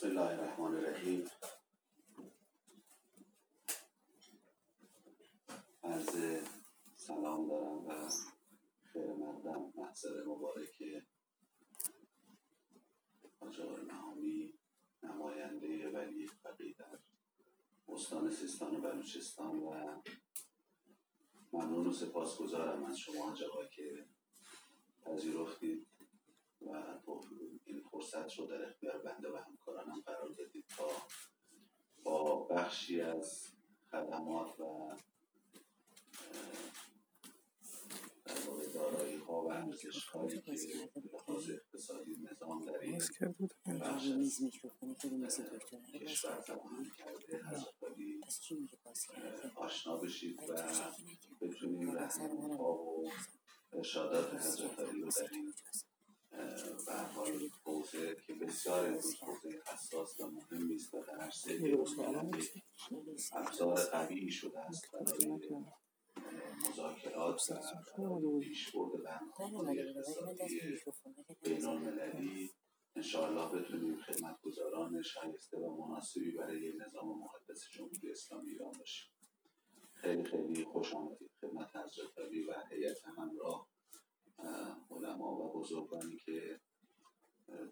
بسم الله الرحمن الرحیم عرض سلام دارم و خیر مقدم محضر مبارک آجار نهامی نماینده ولی فقیه در استان سیستان و بلوچستان و ممنون و سپاسگزارم از شما آقا که پذیرفتید و این فرصت رو در اختیار بنده و همکارانم قرار دادید تا با بخشی از خدمات و دارایی ها و ارزش هایی که لحاظ اقتصادی نظام در این بخش کشور فراهم کرده آشنا بشید و بتونیم رهنمون ها و ارشادات حضرت علی رو در این به حال حوزه که بسیار امروز حوزه حساس و مهمی است و در عرصه ابزار قوی شده است برای مذاکرات و پیشبرد برنامه‌های اقتصادی بینالمللی. انشاءالله بتونیم خدمتگزاران شایسته و مناسبی برای نظام مقدس جمهوری اسلامی ایران باشیم. خیلی خیلی خوش آمدید. خدمت حضرت علی و هیئت همراه علما و بزرگانی که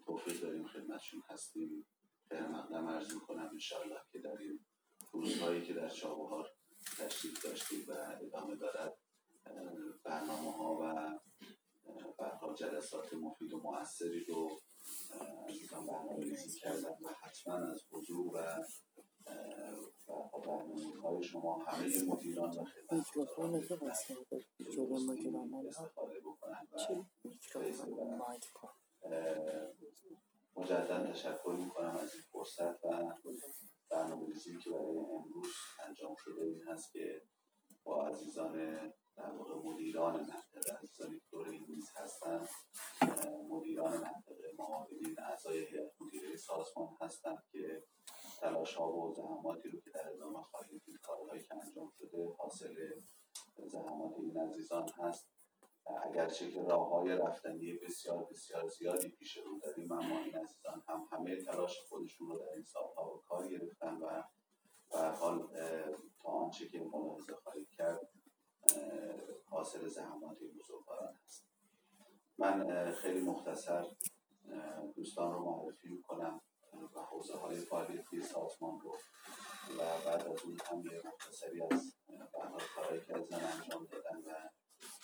توفیق داریم خدمتشون هستیم. خیر مقدم عرض می‌کنم انشاءالله که در این روزهایی که در چابهار تشریف داشتید و ادامه دارد برنامه ها و برها جلسات مفید و موثری رو عزیزان برنامه ریزی کردن و حتما از حضور و برنامه های شما همه مدیران و خدمتگزاران استفاده و مجدد تشکر می‌کنم از این فرصت و برنامه ریزی که برای امروز انجام شده این هست که با عزیزان در واقع مدیران منطقه عزیزانی که دور این میز هستن مدیران منطقه معاونین اعضای هیئت مدیره سازمان هستند که تلاش ها و زحماتی رو که در ادامه خواهید دید کارهایی که انجام شده حاصل زحمات این عزیزان هست. اگرچه که راه های رفتنی بسیار بسیار زیادی پیش رو داریم اما این عزیزان هم همه تلاش خودشون رو در این سالها و کار گرفتن و به حال تا آنچه که ملاحظه خواهید کرد حاصل زحمات بزرگواران هست من خیلی مختصر دوستان رو معرفی می‌کنم و حوزه های فعالیتی سازمان رو و بعد از اون هم یه مختصری از برنامه که از انجام دادن و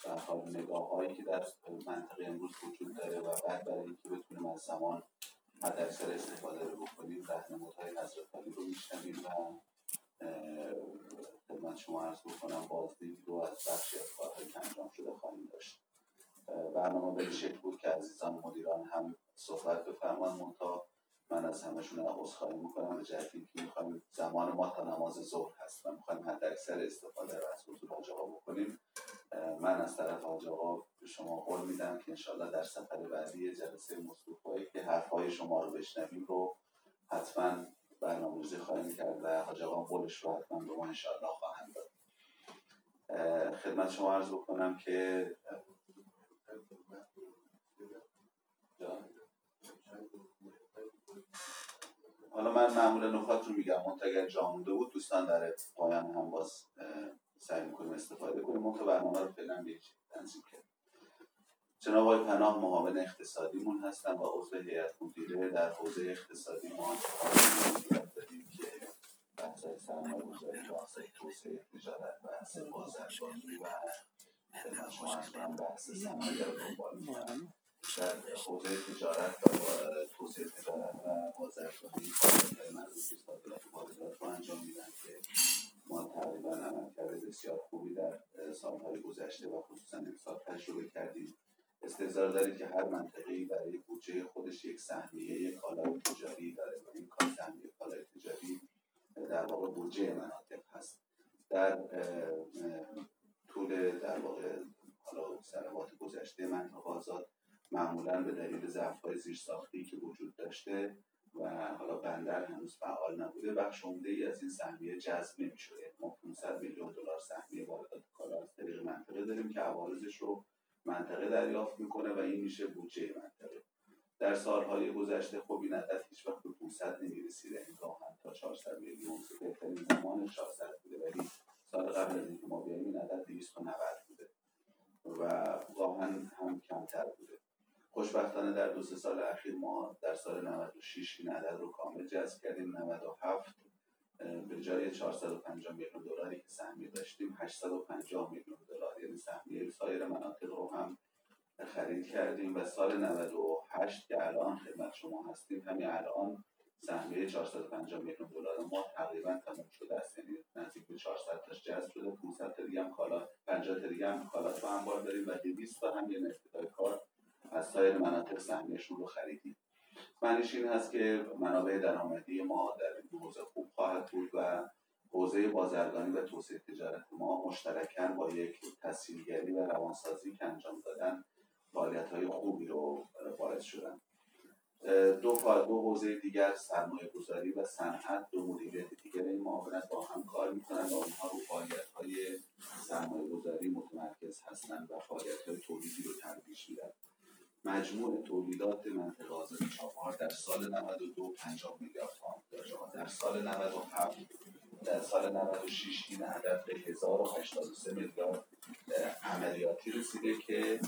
در حال نگاه هایی که در منطقه امروز وجود داره و بعد برای اینکه بتونیم از زمان حد اکثر استفاده رو بکنیم های حضرت علی رو میشنویم و خدمت شما عرض بکنم بازدید رو از بخشی از کارهایی که انجام شده خواهیم داشت. برنامه به شکل بود که عزیزان مدیران هم صحبت بفرمان منتها من از همشون عذرخواهی می‌کنم به جهتی که می‌خوایم زمان ما تا نماز ظهر هست و می‌خوایم حد اکثر استفاده رو از حضور حاج بکنیم. من از طرف حاج آقا به شما قول میدم که انشالله در سفر بعدی جلسه مصروف که حرفهای شما رو بشنویم رو حتما برنامه‌ریزی خواهیم کرد و حاج آقا قولش رو حتما به ما انشالله خواهند داد. خدمت شما عرض بکنم که حالا من معمول نکات رو میگم منتها اگر جا مونده بود دوستان در پایان هم باز سعی می‌کنیم استفاده کنیم. منتها برنامه رو فعلا به تنظیم کرد جناب آقای پناه معاون اقتصادیمون هستن و عضو هیئت مدیره در حوزه اقتصادی ما داریم که بحث سرمایه‌گذاری توسعه تجارت بحث بازرگانی و در حوزه تجارت و توسعه تجارت و بازرگانی فعالیت‌های مربوط به صادرات واردات رو انجام میدن که ما تقریبا عملکرد بسیار خوبی در سالهای گذشته و خصوصا امسال تجربه کردیم. استظهار دارید که هر منطقه‌ای برای بودجه خودش یک سهمیه کالای تجاری داره. و این کار سهمیه کالای تجاری در واقع بودجه مناطق هست. در طول در واقع حالا سنوات گذشته منطقه آزاد معمولا به دلیل ضعف های زیرساختی که وجود داشته و حالا بندر هنوز فعال نبوده. بخش عمده ای از این سهمیه جذب نمی‌شده. ما 500 میلیون دلار سهمیه واردات کالا از طریق منطقه داریم که عوارضش رو منطقه دریافت می‌کنه و این میشه بودجه منطقه. در سالهای گذشته خب این عدد هیچ وقت به 500 نمی‌رسید یعنی گاهن تا 400 میلیون بهترین زمان 400 بوده. ولی سال قبل از اینکه ما بیاییم این عدد 290 بوده. و گاهن هم کمتر بوده. خوشبختانه در دو سه سال اخیر ما در سال 96 این عدد رو کامل جذب کردیم. 97 به جای 450 میلیون دلاری که سهمیه داشتیم 850 میلیون دلار. یعنی سهمیه سایر مناطق رو هم خرید کردیم و سال 98 که الان خدمت شما هستیم همین الان سهمیه 450 میلیون دلار ما تقریبا تموم شده است. یعنی نزدیک به 400 تاش جذب شده. 500 تا دیگه هم کالا 50 تا دیگه هم کالا تو انبار داریم و 200 تا هم یه ابتدای کار از سایر مناطق سهمیهشون رو خریدیم. معنیش این هست که منابع درآمدی ما در این حوزه خوب خواهد بود و حوزه بازرگانی و توسعه تجارت ما مشترکاً با یک تسهیلگری و روانسازی که انجام دادن فعالیت های خوبی رو باعث شدن. دو دو حوزه دیگر سرمایه گذاری و صنعت دو مدیریت دیگر این معاونت با هم کار می‌کنن و اونها رو فعالیت های سرمایه گذاری متمرکز هستند و فعالیت های تولیدی رو ترویج میدن مجموع تولیدات منطقه آزاد چابهار در سال 92 50 میلیارد تومان در سال 97 در سال 96 این عدد به 1083 میلیارد عملیاتی رسیده که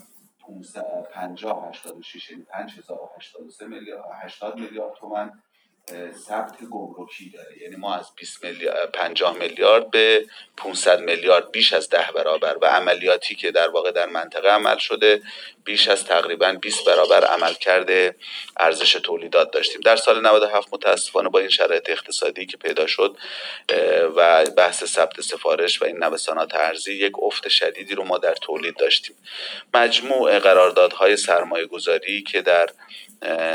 50 86 یعنی 5083 میلیارد 80 میلیارد تومان ثبت گمرکی داره. یعنی ما از 20 میلیارد 50 میلیارد به 500 میلیارد بیش از ده برابر و عملیاتی که در واقع در منطقه عمل شده بیش از تقریبا 20 برابر عمل کرده ارزش تولیدات داشتیم. در سال 97 متاسفانه با این شرایط اقتصادی که پیدا شد و بحث ثبت سفارش و این نوسانات ارزی یک افت شدیدی رو ما در تولید داشتیم. مجموع قراردادهای سرمایه گذاری که در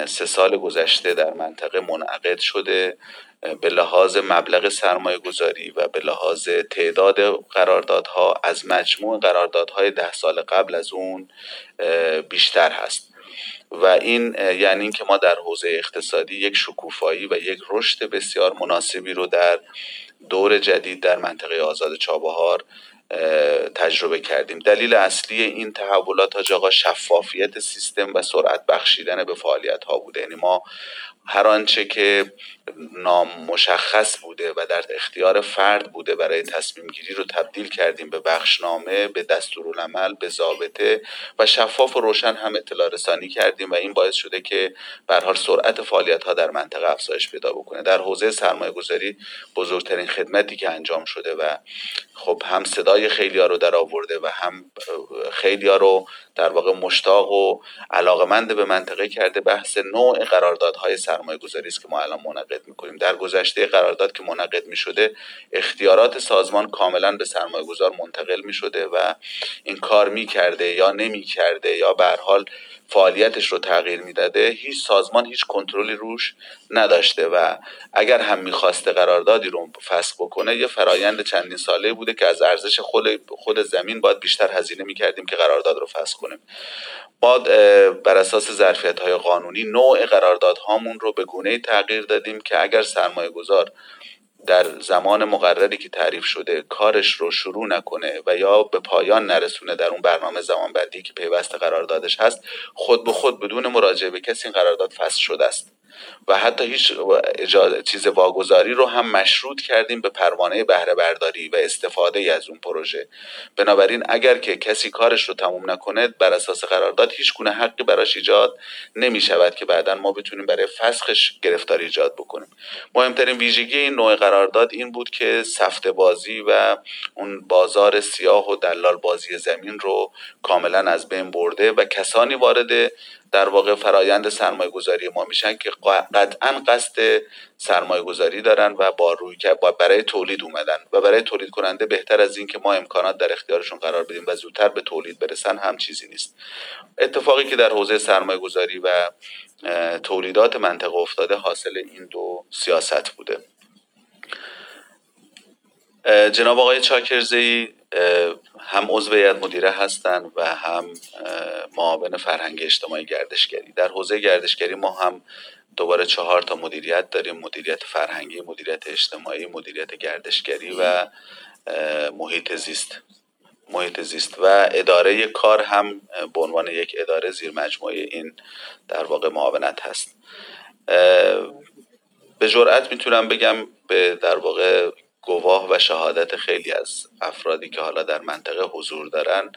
سه سال گذشته در منطقه منعقد شده به لحاظ مبلغ سرمایه گذاری و به لحاظ تعداد قراردادها از مجموع قراردادهای ده سال قبل از اون بیشتر هست. و این یعنی اینکه ما در حوزه اقتصادی یک شکوفایی و یک رشد بسیار مناسبی رو در دور جدید در منطقه آزاد چابهار تجربه کردیم. دلیل اصلی این تحولات آقا شفافیت سیستم و سرعت بخشیدن به فعالیت ها بوده. یعنی ما هر آنچه که نامشخص بوده و در اختیار فرد بوده برای تصمیم گیری رو تبدیل کردیم به بخشنامه به دستورالعمل به ضابطه و شفاف و روشن هم اطلاع رسانی کردیم و این باعث شده که به حال سرعت فعالیت ها در منطقه افزایش پیدا بکنه. در حوزه سرمایه گذاری بزرگترین خدمتی که انجام شده و خب هم صدای خیلی ها رو در آورده و هم خیلی ها رو در واقع مشتاق و علاقمند به منطقه کرده. بحث نوع قراردادهای سرمایه گذاری است که ما الان منعقد می‌کنیم. در گذشته قرارداد که منعقد می شده اختیارات سازمان کاملا به سرمایه گذار منتقل می شده و این کار می کرده یا نمی کرده یا به حال فعالیتش رو تغییر می‌داده. هیچ سازمان هیچ کنترلی روش نداشته و اگر هم می‌خواسته قراردادی رو فسخ بکنه یه فرایند چندین ساله بوده که از ارزش خود خود زمین باید بیشتر هزینه می‌کردیم که قرارداد رو فسخ کنیم. ما بر اساس ظرفیت های قانونی نوع قراردادهامون رو به گونه تغییر دادیم که اگر سرمایه گذار در زمان مقرری که تعریف شده کارش رو شروع نکنه و یا به پایان نرسونه در اون برنامه زمانبندی که پیوست قراردادش هست خود به خود بدون مراجعه به کسی این قرارداد فصل شده است. و حتی هیچ چیز واگذاری رو هم مشروط کردیم به پروانه بهره برداری و استفاده از اون پروژه. بنابراین اگر که کسی کارش رو تموم نکنه بر اساس قرارداد هیچ گونه حقی براش ایجاد نمی شود که بعدا ما بتونیم برای فسخش گرفتاری ایجاد بکنیم. مهمترین ویژگی این نوع قرارداد این بود که سفت بازی و اون بازار سیاه و دلال بازی زمین رو کاملا از بین برده و کسانی وارد در واقع فرایند سرمایه گذاری ما میشن که قطعا قصد سرمایه گذاری دارن و با روی با برای تولید اومدن و برای تولید کننده بهتر از این که ما امکانات در اختیارشون قرار بدیم و زودتر به تولید برسن هم چیزی نیست. اتفاقی که در حوزه سرمایه گذاری و تولیدات منطقه افتاده حاصل این دو سیاست بوده. جناب آقای چاکرزی هم عضو هیئت مدیره هستند و هم معاون فرهنگ اجتماعی گردشگری. در حوزه گردشگری ما هم دوباره چهار تا مدیریت داریم مدیریت فرهنگی مدیریت اجتماعی مدیریت گردشگری و محیط زیست. محیط زیست و اداره کار هم به عنوان یک اداره زیر مجموعه این در واقع معاونت هست. به جرأت می‌تونم بگم به در واقع گواه و شهادت خیلی از افرادی که حالا در منطقه حضور دارن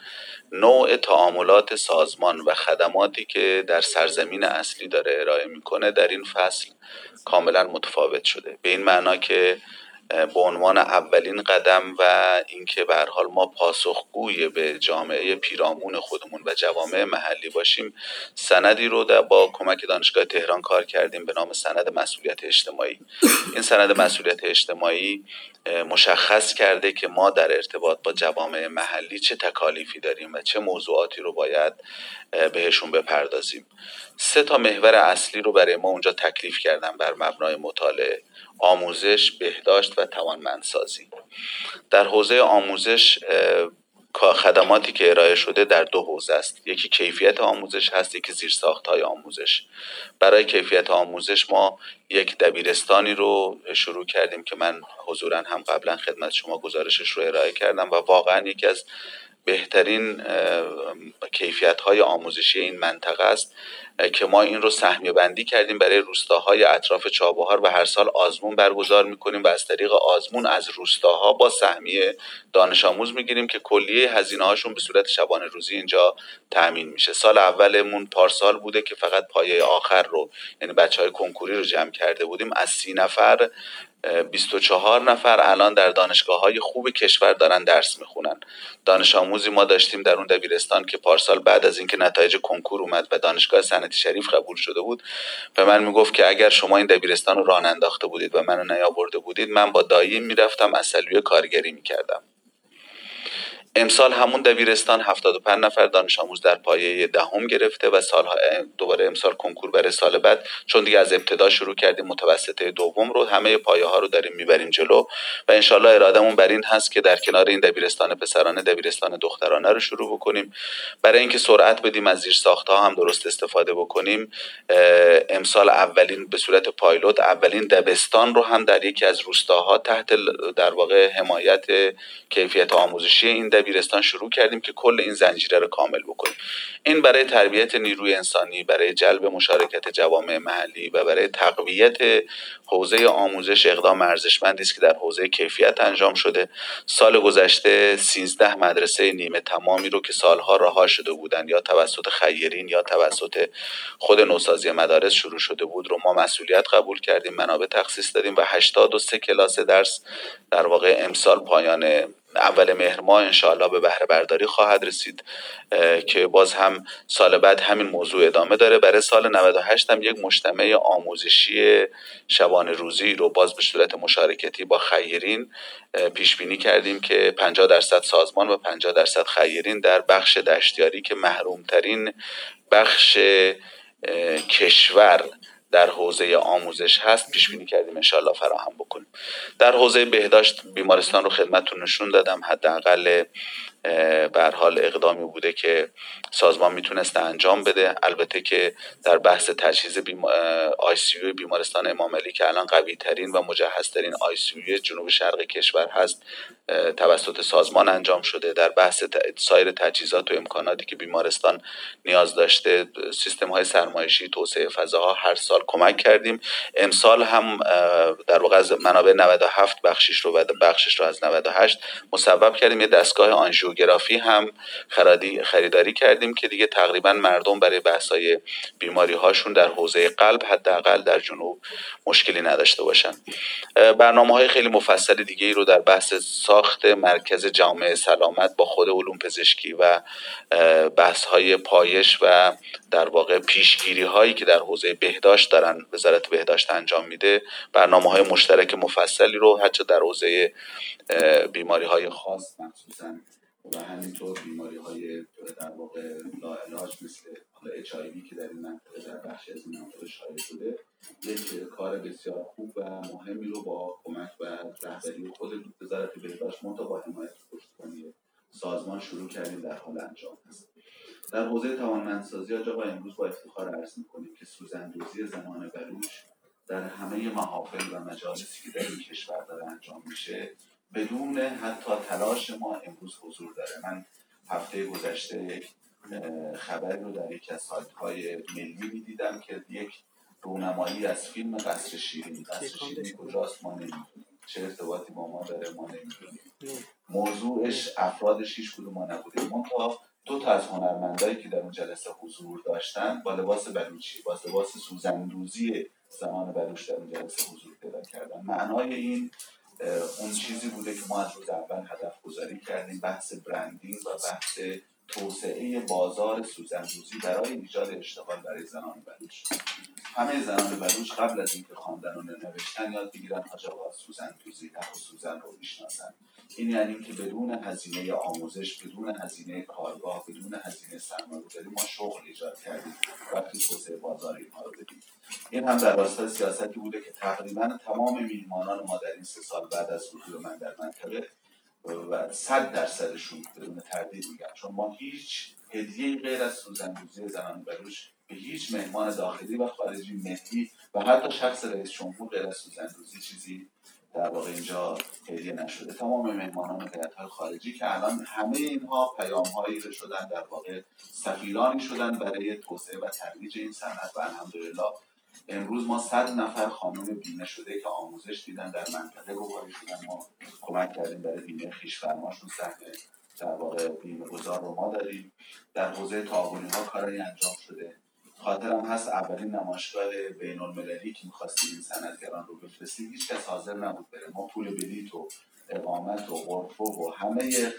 نوع تعاملات سازمان و خدماتی که در سرزمین اصلی داره ارائه می‌کنه در این فصل کاملا متفاوت شده. به این معنا که به عنوان اولین قدم و اینکه به حال ما پاسخگوی به جامعه پیرامون خودمون و جوامع محلی باشیم سندی رو با کمک دانشگاه تهران کار کردیم به نام سند مسئولیت اجتماعی. این سند مسئولیت اجتماعی مشخص کرده که ما در ارتباط با جوامع محلی چه تکالیفی داریم و چه موضوعاتی رو باید بهشون بپردازیم. سه تا محور اصلی رو برای ما اونجا تکلیف کردم بر مبنای مطالعه. آموزش بهداشت و توانمندسازی. در حوزه آموزش خدماتی که ارائه شده در دو حوزه است. یکی کیفیت آموزش هست یکی زیرساخت های آموزش. برای کیفیت آموزش ما یک دبیرستانی رو شروع کردیم که من حضورا هم قبلا خدمت شما گزارشش رو ارائه کردم و واقعا یکی از بهترین کیفیت های آموزشی این منطقه است که ما این رو سهمیه بندی کردیم. برای روستاهای اطراف چابهار و هر سال آزمون برگزار می‌کنیم و از طریق آزمون از روستاها با سهمیه دانش آموز می‌گیریم که کلیه هزینه هاشون به صورت شبانه روزی اینجا تأمین میشه. سال اولمون پارسال بوده که فقط پایه آخر رو یعنی بچه های کنکوری رو جمع کرده بودیم. از سی نفر 24 نفر الان در دانشگاه های خوب کشور دارن درس می‌خونن. دانش آموزی ما داشتیم در اون دبیرستان که پارسال بعد از اینکه نتایج کنکور اومد و دانشگاه سنتی شریف قبول شده بود به من می‌گفت که اگر شما این دبیرستان رو راه انداخته بودید و منو نیاورده بودید من با داییم می‌رفتم اصلیه کارگری می‌کردم. امسال همون دبیرستان 75 نفر دانش آموز در پایه دهم گرفته و سال دوباره امسال کنکور برای سال بعد. چون دیگه از ابتدا شروع کردیم متوسطه دوم رو همه پایه ها رو داریم می‌بریم جلو و انشالله ارادمون بر این هست که در کنار این دبیرستان پسرانه دبیرستان دخترانه رو شروع بکنیم. برای اینکه سرعت بدیم از زیر ها هم درست استفاده بکنیم امسال اولین به صورت پایلوت اولین دبستان رو هم در یکی از روستاها تحت در واقع حمایت کیفیت آموزشی این دبیرستان شروع کردیم که کل این زنجیره رو کامل بکنیم. این برای تربیت نیروی انسانی برای جلب مشارکت جوامع محلی و برای تقویت حوزه آموزش اقدام ارزشمندی است که در حوزه کیفیت انجام شده. سال گذشته 13 مدرسه نیمه تمامی رو که سالها رها شده بودند یا توسط خیرین یا توسط خود نوسازی مدارس شروع شده بود رو ما مسئولیت قبول کردیم منابع تخصیص دادیم و 83 کلاس درس در واقع امسال پایان اول مهر ماه انشاءالله به بهره برداری خواهد رسید که باز هم سال بعد همین موضوع ادامه داره. برای سال 98 هم یک مجتمع آموزشی شبانه روزی رو باز به صورت مشارکتی با خیرین پیش بینی کردیم که 50 درصد سازمان و 50 درصد خیرین در بخش دشتیاری که محرومترین بخش کشور در حوزه آموزش هست پیش بینی کردیم انشالله فراهم بکنیم. در حوزه بهداشت بیمارستان رو خدمتتون نشون دادم. حداقل بر حال اقدامی بوده که سازمان می‌تونسته انجام بده. البته که در بحث تجهیز بیم... آی بیمارستان امام علی که الان قوی ترین و مجهزترین آی جنوب شرق کشور هست توسط سازمان انجام شده در بحث سایر تجهیزات و امکاناتی که بیمارستان نیاز داشته سیستم های سرمایشی توسعه فضاها هر سال کمک کردیم. امسال هم در واقع از منابع 97 بخشش رو و بخشش رو از 98 مسبب کردیم. یه دستگاه آنژیوگرافی هم خریداری کردیم که دیگه تقریبا مردم برای بحثای بیماری هاشون در حوزه قلب حداقل در جنوب مشکلی نداشته باشن. برنامه های خیلی مفصل دیگه ای رو در بحث ساخت مرکز جامعه سلامت با خود علوم پزشکی و بحث های پایش و در واقع پیشگیری هایی که در حوزه بهداشت دارن وزارت بهداشت انجام میده. برنامه های مشترک مفصلی رو حتی در حوزه بیماری های خاص مخصوصا و همینطور بیماری های در واقع لاعلاج مثل اچ که در این منطقه در بخش از این منطقه شایع شده. یک کار بسیار خوب و مهمی رو با کمک و رهبری خود وزارت بهداشت منتها با حمایت پشتیبانی سازمان شروع کردیم در حال انجام هست در حوزه توانمندسازی با امروز با افتخار عرض می‌کنیم که سوزندوزی زمان بلوچ در همه محافل و مجالسی که در این کشور داره انجام میشه بدون حتی تلاش ما امروز حضور داره. من هفته گذشته یک خبری رو در یکی از سایت های ملی می‌دیدم که یک رونمایی از فیلم قصر شیرین قصر شیرین کجاست؟ ما نمی‌دونیم. چه ارتباطی با ما داره؟ ما نمی‌دونیم. موضوعش افرادش هیچ کدوم ما نبوده. تا دو تا از هنرمندایی که در اون جلسه حضور داشتن با لباس بلوچی با لباس سوزندوزی زمان بلوچ در اون جلسه حضور پیدا کردن. معنای این اون چیزی بوده که ما از روز اول هدف گذاری کردیم. بحث برندینگ و بحث توسعه بازار سوزندوزی برای ایجاد اشتغال برای زنان بلوچ همه زنان بلوچ قبل از اینکه خواندن و نوشتن یاد بگیرن حاج آقا سوزندوزی و سوزن رو می‌شناسن. این یعنی که بدون هزینه آموزش بدون هزینه کارگاه بدون هزینه سرمایه‌گذاری ما شغل ایجاد کردیم. وقتی توسعه بازار اینها رو بدیم. این هم در راستای سیاستی بوده که تقریبا تمام میهمانان ما در این سه سال بعد از حضور من در منطقه و صد درصدشون بدون تردید میگن چون ما هیچ هدیه غیر از سوزندوزی زنان بلوش به هیچ مهمان داخلی و خارجی ملی و حتی شخص رئیس جمهور غیر از سوزندوزی چیزی در واقع اینجا هدیه نشده. تمام مهمانان های خارجی که الان همه اینها پیام هایی شدن در واقع سفیرانی شدن برای توسعه و ترویج این صنعت و الحمدلله امروز ما صد نفر خانم بیمه شده که آموزش دیدن در منطقه گواهی شدن ما کمک کردیم برای بیمه خیش فرماشون سهمه در واقع بیمه گذار رو ما داریم در حوزه تعاونی ها کارایی انجام شده. خاطرم هست اولین نمایشگاه بین المللی که می‌خواستیم این صنعتگران رو بفرستیم هیچ کس حاضر نبود بره. ما پول بلیط و اقامت و غرفه و همه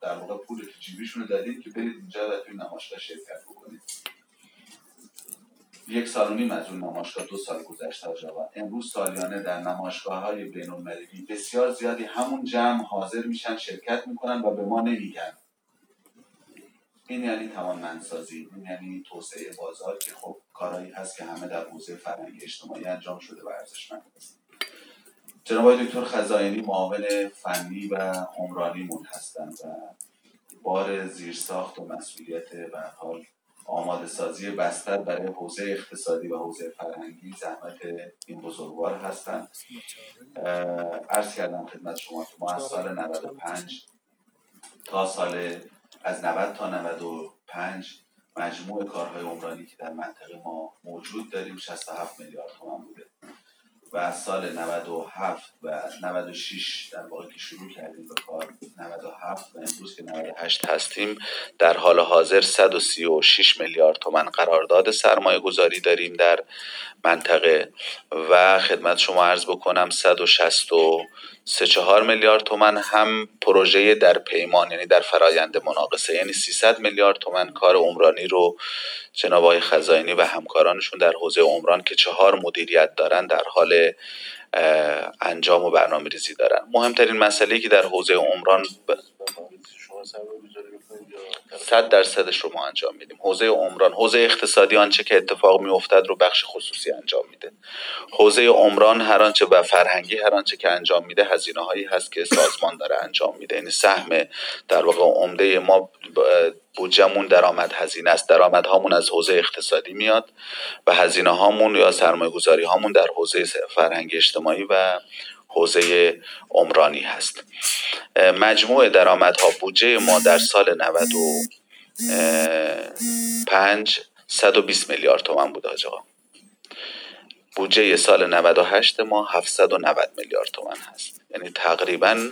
در واقع پول تو جیبیشون رو دادیم که برید اینجا و توی نمایشگاه شرکت بکنید. یک سال و نیم از اون نمایشگاه دو سال گذشته آجابا امروز سالیانه در نمایشگاه های بین المللی بسیار زیادی همون جمع حاضر میشن شرکت می‌کنن و به ما نمیگن. این یعنی توانمندسازی این یعنی توسعه بازار که خب کارهایی هست که همه در حوزه فرهنگی اجتماعی انجام شده و ارزشمند. است جناب دکتر خزائنی معاون فنی و عمرانیمون هستند و بار زیرساخت و مسئولیت به حال آماده سازی بستر برای حوزه اقتصادی و حوزه فرهنگی زحمت این بزرگوار هستند عرض کردم خدمت شما که ما از سال 95 تا سال از 90 تا 95 مجموع کارهای عمرانی که در منطقه ما موجود داریم 67 میلیارد تومان بوده. از سال 97 و 96 در واقع که شروع کردیم به کار 97 و امروز که 98 هستیم در حال حاضر 136 میلیارد تومن قرارداد سرمایه گذاری داریم در منطقه. و خدمت شما عرض بکنم 160 سه چهار میلیارد تومن هم پروژه در پیمان یعنی در فرایند مناقصه. یعنی 300 میلیارد تومن کار عمرانی رو جناب آقای خزاینی و همکارانشون در حوزه عمران که چهار مدیریت دارن در حال انجام و برنامه ریزی دارن. مهمترین مسئله که در حوزه عمران صد درصدش رو ما انجام میدیم. حوزه عمران حوزه اقتصادی آنچه که اتفاق میافتد رو بخش خصوصی انجام میده. حوزه عمران هر آنچه و فرهنگی هر آنچه که انجام میده هزینه هایی هست که سازمان داره انجام میده. یعنی سهم در واقع عمده ما بودجمون درآمد هزینه است. درآمد هامون از حوزه اقتصادی میاد و هزینه هامون یا سرمایه گذاری هامون در حوزه فرهنگی اجتماعی و حوزه عمرانی هست. مجموع درآمدها بودجه ما در سال 95 120 میلیارد تومن بود آقا. بودجه سال 98 ما 790 میلیارد تومن هست. یعنی تقریبا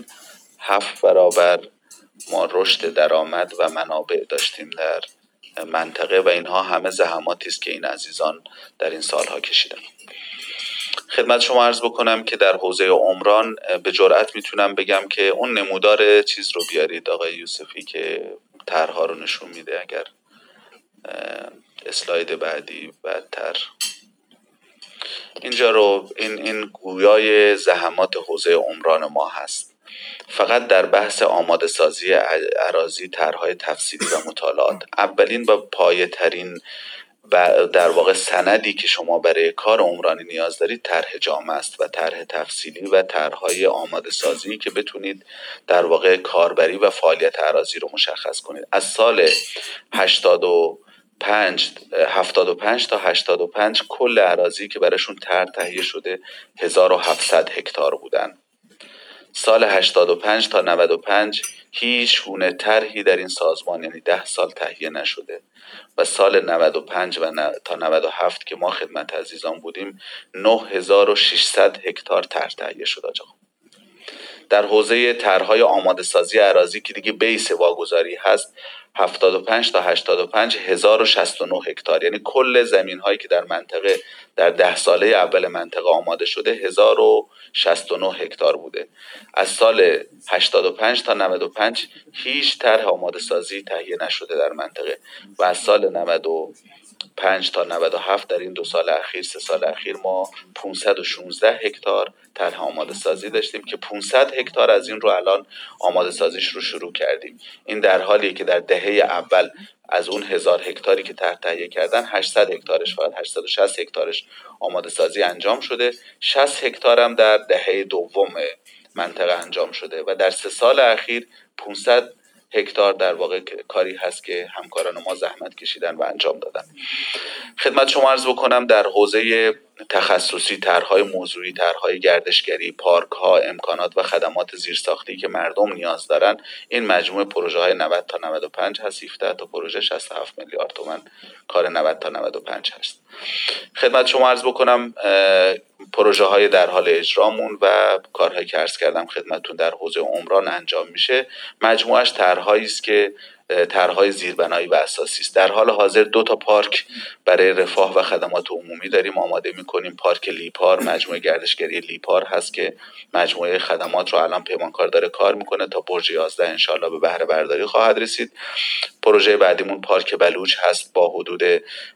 هفت برابر ما رشد درآمد و منابع داشتیم در منطقه و اینها همه زحماتی است که این عزیزان در این سالها کشیدن. خدمت شما عرض بکنم که در حوزه عمران به جرأت می‌تونم بگم که اون نمودار چیز رو بیارید آقای یوسفی که طرحها رو نشون میده اگر اسلاید بعدی بعدتر اینجا رو این این گویای زحمات حوزه عمران ما هست. فقط در بحث آماده سازی عراضی طرحهای تفصیلی و مطالعات. اولین و پایه ترین در واقع سندی که شما برای کار عمرانی نیاز دارید طرح جامع است و طرح تفصیلی و طرحهای آماده سازی که بتونید در واقع کاربری و فعالیت عراضی رو مشخص کنید. از سال 85 75 تا 85 کل عراضی که براشون طرح تهیه شده 1700 هکتار بودن. سال 85 تا 95 هیچ گونه طرحی در این سازمان یعنی ده سال تهیه نشده. و سال 95 و تا 97 که ما خدمت عزیزان بودیم 9600 هکتار طرح تهیه شد آقا. در حوزه طرحهای آماده سازی اراضی که دیگه بیس واگذاری هست 75 تا 85 1069 هکتار. یعنی کل زمین هایی که در منطقه در ده ساله اول منطقه آماده شده 1069 هکتار بوده. از سال 85 تا 95 هیچ طرح آماده سازی تهیه نشده در منطقه و از سال 90 5 تا 97 در این دو سال اخیر سه سال اخیر ما 516 هکتار طرح آماده سازی داشتیم که 500 هکتار از این رو الان آماده سازیش رو شروع کردیم. این در حالیه که در دهه اول از اون هزار هکتاری که طرح تهیه کردن 800 هکتارش فقط 860 هکتارش آماده سازی انجام شده. 60 هکتار هم در دهه دوم منطقه انجام شده و در سه سال اخیر 500 هکتار در واقع کاری هست که همکاران ما زحمت کشیدن و انجام دادن. خدمت شما عرض بکنم در حوزه تخصصی طرحهای موضوعی طرحهای گردشگری پارک ها امکانات و خدمات زیرساختی که مردم نیاز دارن این مجموعه پروژه های 90 تا 95 هست 17 تا پروژه 67 میلیارد تومن. کار 90 تا 95 هست. خدمت شما عرض بکنم پروژه های در حال اجرامون و کارهایی که عرض کردم خدمتون در حوزه عمران انجام میشه. مجموعش طرحهایی است که طرحهای زیربنایی و اساسی است. در حال حاضر دو تا پارک برای رفاه و خدمات عمومی داریم. آماده می‌کنیم پارک لیپار مجموعه گردشگری لیپار هست که مجموعه خدمات رو الان پیمانکار داره کار می‌کنه تا برج 11 انشالله به بهره برداری خواهد رسید. پروژه بعدیمون پارک بلوچ هست با حدود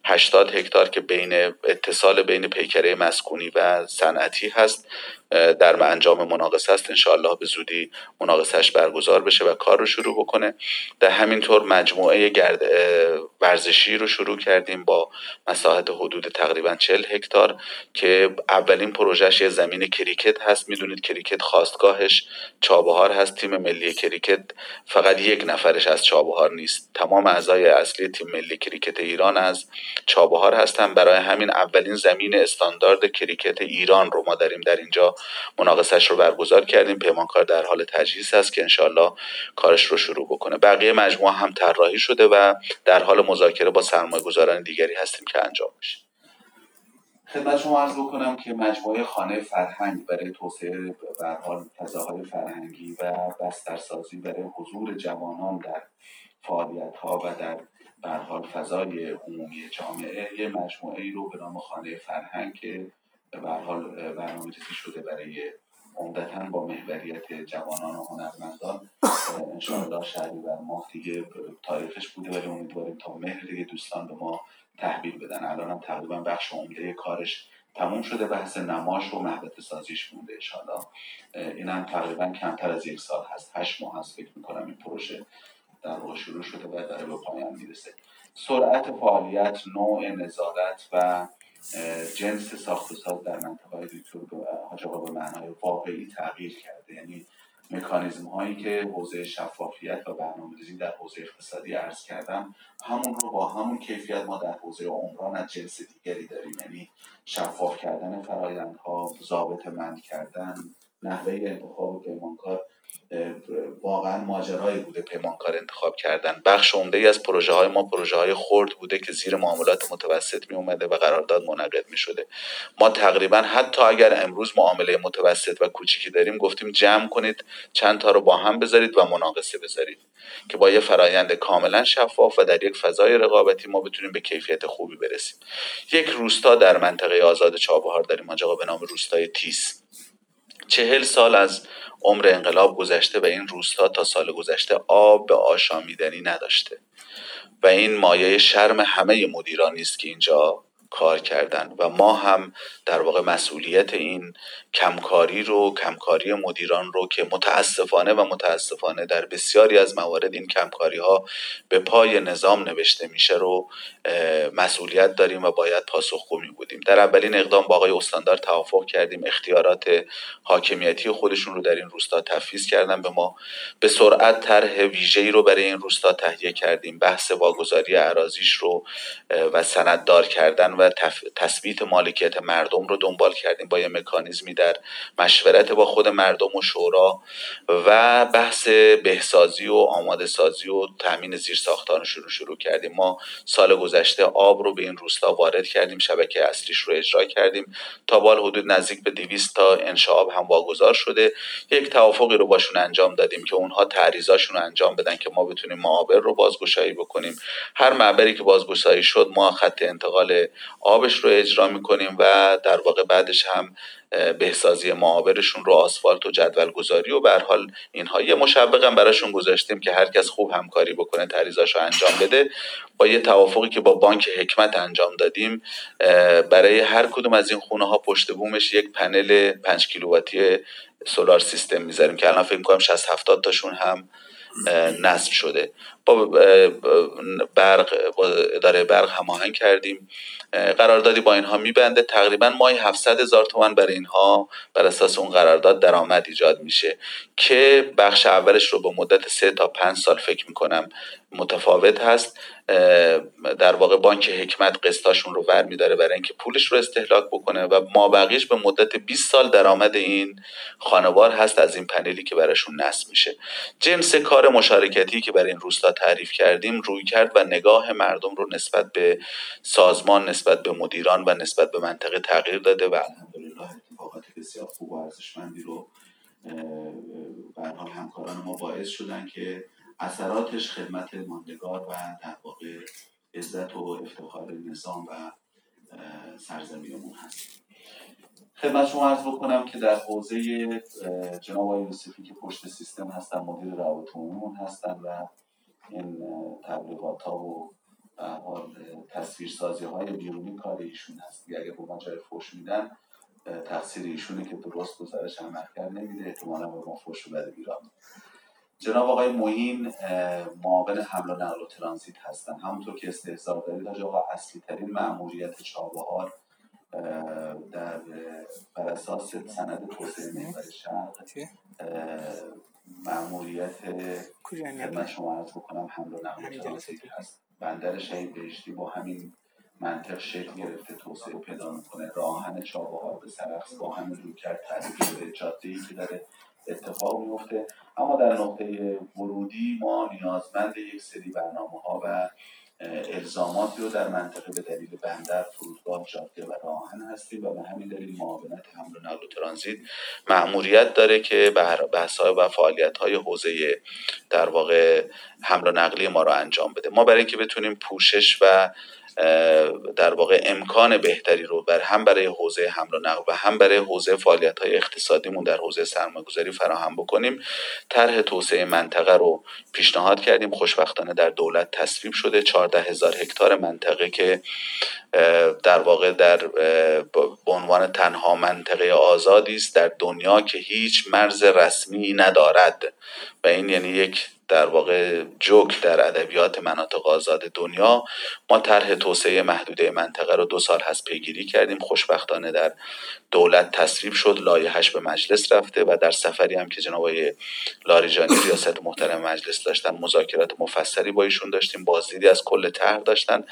80 هکتار که بین اتصال بین پیکره مسکونی و صنعتی هست. در انجام مناقصه است. انشاءالله به زودی مناقصهش برگزار بشه و کار رو شروع بکنه. در همینطور مجموعه گرد ورزشی رو شروع کردیم با مساحت حدود تقریبا 40 هکتار که اولین پروژهش یه زمین کریکت هست. می‌دونید کریکت خواستگاهش چابهار هست. تیم ملی کریکت فقط یک نفرش از چابهار نیست. تمام اعضای اصلی تیم ملی کریکت ایران از چابهار هستن. برای همین اولین زمین استاندارد کریکت ایران رو ما داریم. در اینجا مناقصش رو برگزار کردیم. پیمانکار در حال تجهیز است که انشالله کارش رو شروع بکنه. بقیه مجموعه هم طراحی شده و در حال مذاکره با سرمایه گذاران دیگری هستیم که انجام میشه. خدمت شما عرض بکنم که مجموعه خانه فرهنگ برای توسعه به حال فضاهای فرهنگی و بسترسازی برای حضور جوانان در فعالیت ها و در به حال فضای عمومی جامعه یه مجموعه ای رو به نام خانه فرهنگ که به حال برنامه شده برای عمدتا با محوریت جوانان و هنرمندان. انشاءالله شهری بر ماه دیگه تاریخش بوده ولی امیدواریم تا مهر دیگه دوستان به ما تحویل بدن. الان هم تقریبا بخش عمده کارش تموم شده بحث نماش و محبت سازیش مونده انشاءالله. این هم تقریبا کمتر از یک سال هست. هشت ماه هست فکر می‌کنم این پروژه در واقع شروع شده و داره به پایان می‌رسه. سرعت فعالیت نوع نظارت و جنس ساخت و ساز در منطقه های دکتر حاج به معنای واقعی تغییر کرده. یعنی مکانیزم هایی که حوزه شفافیت و برنامه‌ریزی در حوزه اقتصادی عرض کردم همون رو با همون کیفیت ما در حوزه عمران از جنس دیگری داریم. یعنی شفاف کردن فرایندها ضابط مند کردن نحوه انتخاب پیمانکار واقعا ماجرایی بوده پیمانکار انتخاب کردن. بخش عمده ای از پروژه های ما پروژه های خرد بوده که زیر معاملات متوسط می اومده و قرارداد منعقد می شده ما تقریبا حتی اگر امروز معامله متوسط و کوچیکی داریم گفتیم جمع کنید چند تا رو با هم بذارید و مناقصه بذارید. که با یه فرایند کاملا شفاف و در یک فضای رقابتی ما بتونیم به کیفیت خوبی برسیم. یک روستا در منطقه آزاد چابهار داریم. آنجا به نام روستای تیس. چهل سال از عمر انقلاب گذشته و این روستا تا سال گذشته آب به آشامیدنی نداشته. و این مایه شرم همه مدیرانی است که اینجا کار کردن و ما هم در واقع مسئولیت این کمکاری رو کمکاری مدیران رو که متاسفانه و متاسفانه در بسیاری از موارد این کمکاری ها به پای نظام نوشته میشه رو مسئولیت داریم و باید پاسخگو بودیم در اولین اقدام با آقای استاندار توافق کردیم. اختیارات حاکمیتی خودشون رو در این روستا تفویض کردن. به ما به سرعت طرح ویژه‌ای رو برای این روستا تهیه کردیم. بحث واگذاری اراضیش رو و سنددار کردن و تثبیت مالکیت مردم رو دنبال کردیم با یه مکانیزمی در مشورت با خود مردم و شورا و بحث بهسازی و آماده سازی و تامین زیر ساختارشون رو شروع کردیم. ما سال گذشته آب رو به این روستا وارد کردیم شبکه اصلیش رو اجرا کردیم. تا بال حدود نزدیک به 200 تا انشاب هم واگذار شده. یک توافقی رو باشون انجام دادیم که اونها تعریضاشون رو انجام بدن که ما بتونیم معابر رو بازگشایی بکنیم. هر معبری که بازگشایی شد ما خط انتقال آبش رو اجرا می‌کنیم و در واقع بعدش هم بهسازی معابرشون رو آسفالت و جدول گذاری و به حال اینها یه مشبقم براشون گذاشتیم که هر کس خوب همکاری بکنه تریزاش رو انجام بده. با یه توافقی که با بانک حکمت انجام دادیم برای هر کدوم از این خونه ها پشت بومش یک پنل 5 کیلوواتی سولار سیستم می‌ذاریم که الان فکر کنم 60 70 تاشون هم نصب شده. با برق با اداره برق هماهنگ کردیم. قراردادی با اینها میبنده. تقریبا ماهی 700 هزار تومن برای اینها بر اساس اون قرارداد درآمد ایجاد میشه که بخش اولش رو به مدت سه تا پنج سال فکر می‌کنم متفاوت هست. در واقع بانک حکمت قسطاشون رو ور میداره برای اینکه پولش رو استهلاک بکنه و ما بقیش به مدت 20 سال درآمد این خانوار هست از این پنلی که براشون نصب میشه. جنس کار مشارکتی که برای این روستا تعریف کردیم روی کرد و نگاه مردم رو نسبت به سازمان نسبت به مدیران و نسبت به منطقه تغییر داده و الحمدلله اتفاقات بسیار خوب و ارزشمندی رو به همکاران ما باعث شدن که اثراتش خدمت ماندگار و در واقع عزت و افتخار نظام و سرزمینمون هست. خدمت شما عرض بکنم که در حوزه جناب آقای یوسفی که پشت سیستم هستن مدیر روابط عمومیمون هستن و این تبلیغات ها و حال تصویر سازی های بیرونی کار ایشون هست. اگر به ما جای فوش میدن تقصیر ایشونه که درست گزارش عمل کرد نمیده احتمالا به ما فوش بده بیران جناب آقای موین معاون حمل و نقل و ترانزیت هستن. همونطور که استحضار دارید آقا اصلی ترین معمولیت چابهار در بر اساس سند توسعه محور شهر معمولیت خدمت شما عرض بکنم حمل و نقل هست. بندر شهید بهشتی با همین منطق شکل گرفته توسعه پیدا می‌کنه. راهن چابهار به سرخص با همین روی کرد تعریف شده. جاده ای که داره اتفاق میفته اما در نقطه ورودی ما نیازمند یک سری برنامه ها و الزاماتی رو در منطقه به دلیل بندر فرودگاه جاده و راهن هستیم و به همین دلیل معاونت حمل و نقل و ترانزیت مأموریت داره که بحث و فعالیت های حوزه در واقع حمل و نقلی ما رو انجام بده. ما برای اینکه بتونیم پوشش و در واقع امکان بهتری رو بر هم برای حوزه حمل و نقل و هم برای حوزه فعالیت های اقتصادیمون در حوزه سرمایه‌گذاری فراهم بکنیم طرح توسعه منطقه رو پیشنهاد کردیم. خوشبختانه در دولت تصویب شده. 14 هزار هکتار منطقه که در واقع در به عنوان تنها منطقه آزادی است در دنیا که هیچ مرز رسمی ندارد. و این یعنی یک در واقع جوک در ادبیات مناطق آزاد دنیا ما طرح توسعه محدوده منطقه رو دو سال هست پیگیری کردیم. خوشبختانه در دولت تصویب شد لایحش به مجلس رفته و در سفری هم که جناب لاریجانی ریاست محترم مجلس داشتن مذاکرات مفصلی با ایشون داشتیم بازدیدی از کل طرح داشتن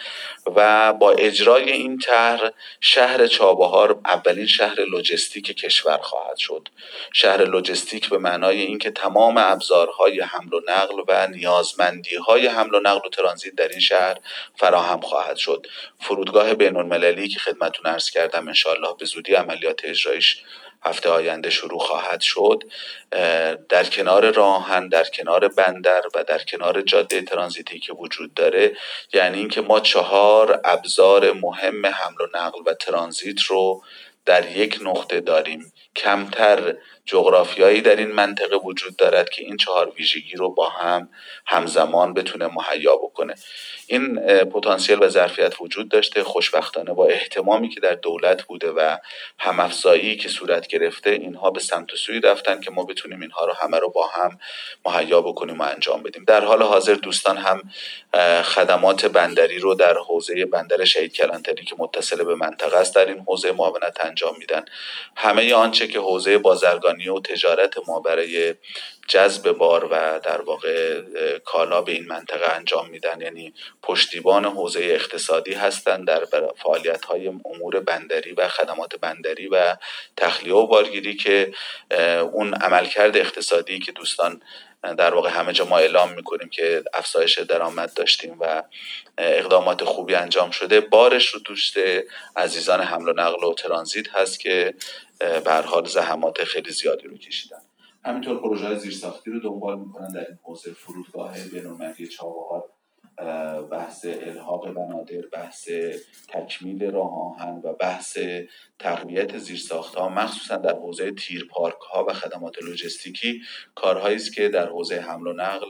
و با اجرای این طرح شهر چابهار اولین شهر لوجستیک کشور خواهد شد. شهر لوجستیک به معنای اینکه تمام ابزارهای حمل و نقل و نیازمندی های حمل و نقل و ترانزیت در این شهر فراهم خواهد شد. فرودگاه بین المللی که خدمتون ارز کردم انشاءالله به زودی عملیات اجرایش هفته آینده شروع خواهد شد. در کنار راهن در کنار بندر و در کنار جاده ترانزیتی که وجود داره یعنی اینکه ما چهار ابزار مهم حمل و نقل و ترانزیت رو در یک نقطه داریم. کمتر جغرافیایی در این منطقه وجود دارد که این چهار ویژگی رو با هم همزمان بتونه مهیا بکنه. این پتانسیل و ظرفیت وجود داشته خوشبختانه با احتمامی که در دولت بوده و همافزایی که صورت گرفته اینها به سمت و سوی رفتن که ما بتونیم اینها رو همه رو با هم مهیا بکنیم و انجام بدیم. در حال حاضر دوستان هم خدمات بندری رو در حوزه بندر شهید کلانتری که متصل به منطقه است در این حوزه معاونت انجام میدن. همه آنچه که حوزه بازرگانی و تجارت ما برای جذب بار و در واقع کالا به این منطقه انجام میدن. یعنی پشتیبان حوزه اقتصادی هستند در فعالیت های امور بندری و خدمات بندری و تخلیه و بارگیری که اون عملکرد اقتصادی که دوستان در واقع همه جا ما اعلام می‌کنیم که افزایش درآمد داشتیم و اقدامات خوبی انجام شده. بارش رو دوست عزیزان حمل و نقل و ترانزیت هست که به حال زحمات خیلی زیادی رو کشیدن. همینطور پروژه زیرساختی رو دنبال می‌کنن در این حوزه فرودگاه بینالمللی چابهار بحث الحاق بنادر بحث تکمیل راه آهن و بحث تقویت زیرساخت ها مخصوصا در حوزه تیر پارک ها و خدمات لوجستیکی کارهایی است که در حوزه حمل و نقل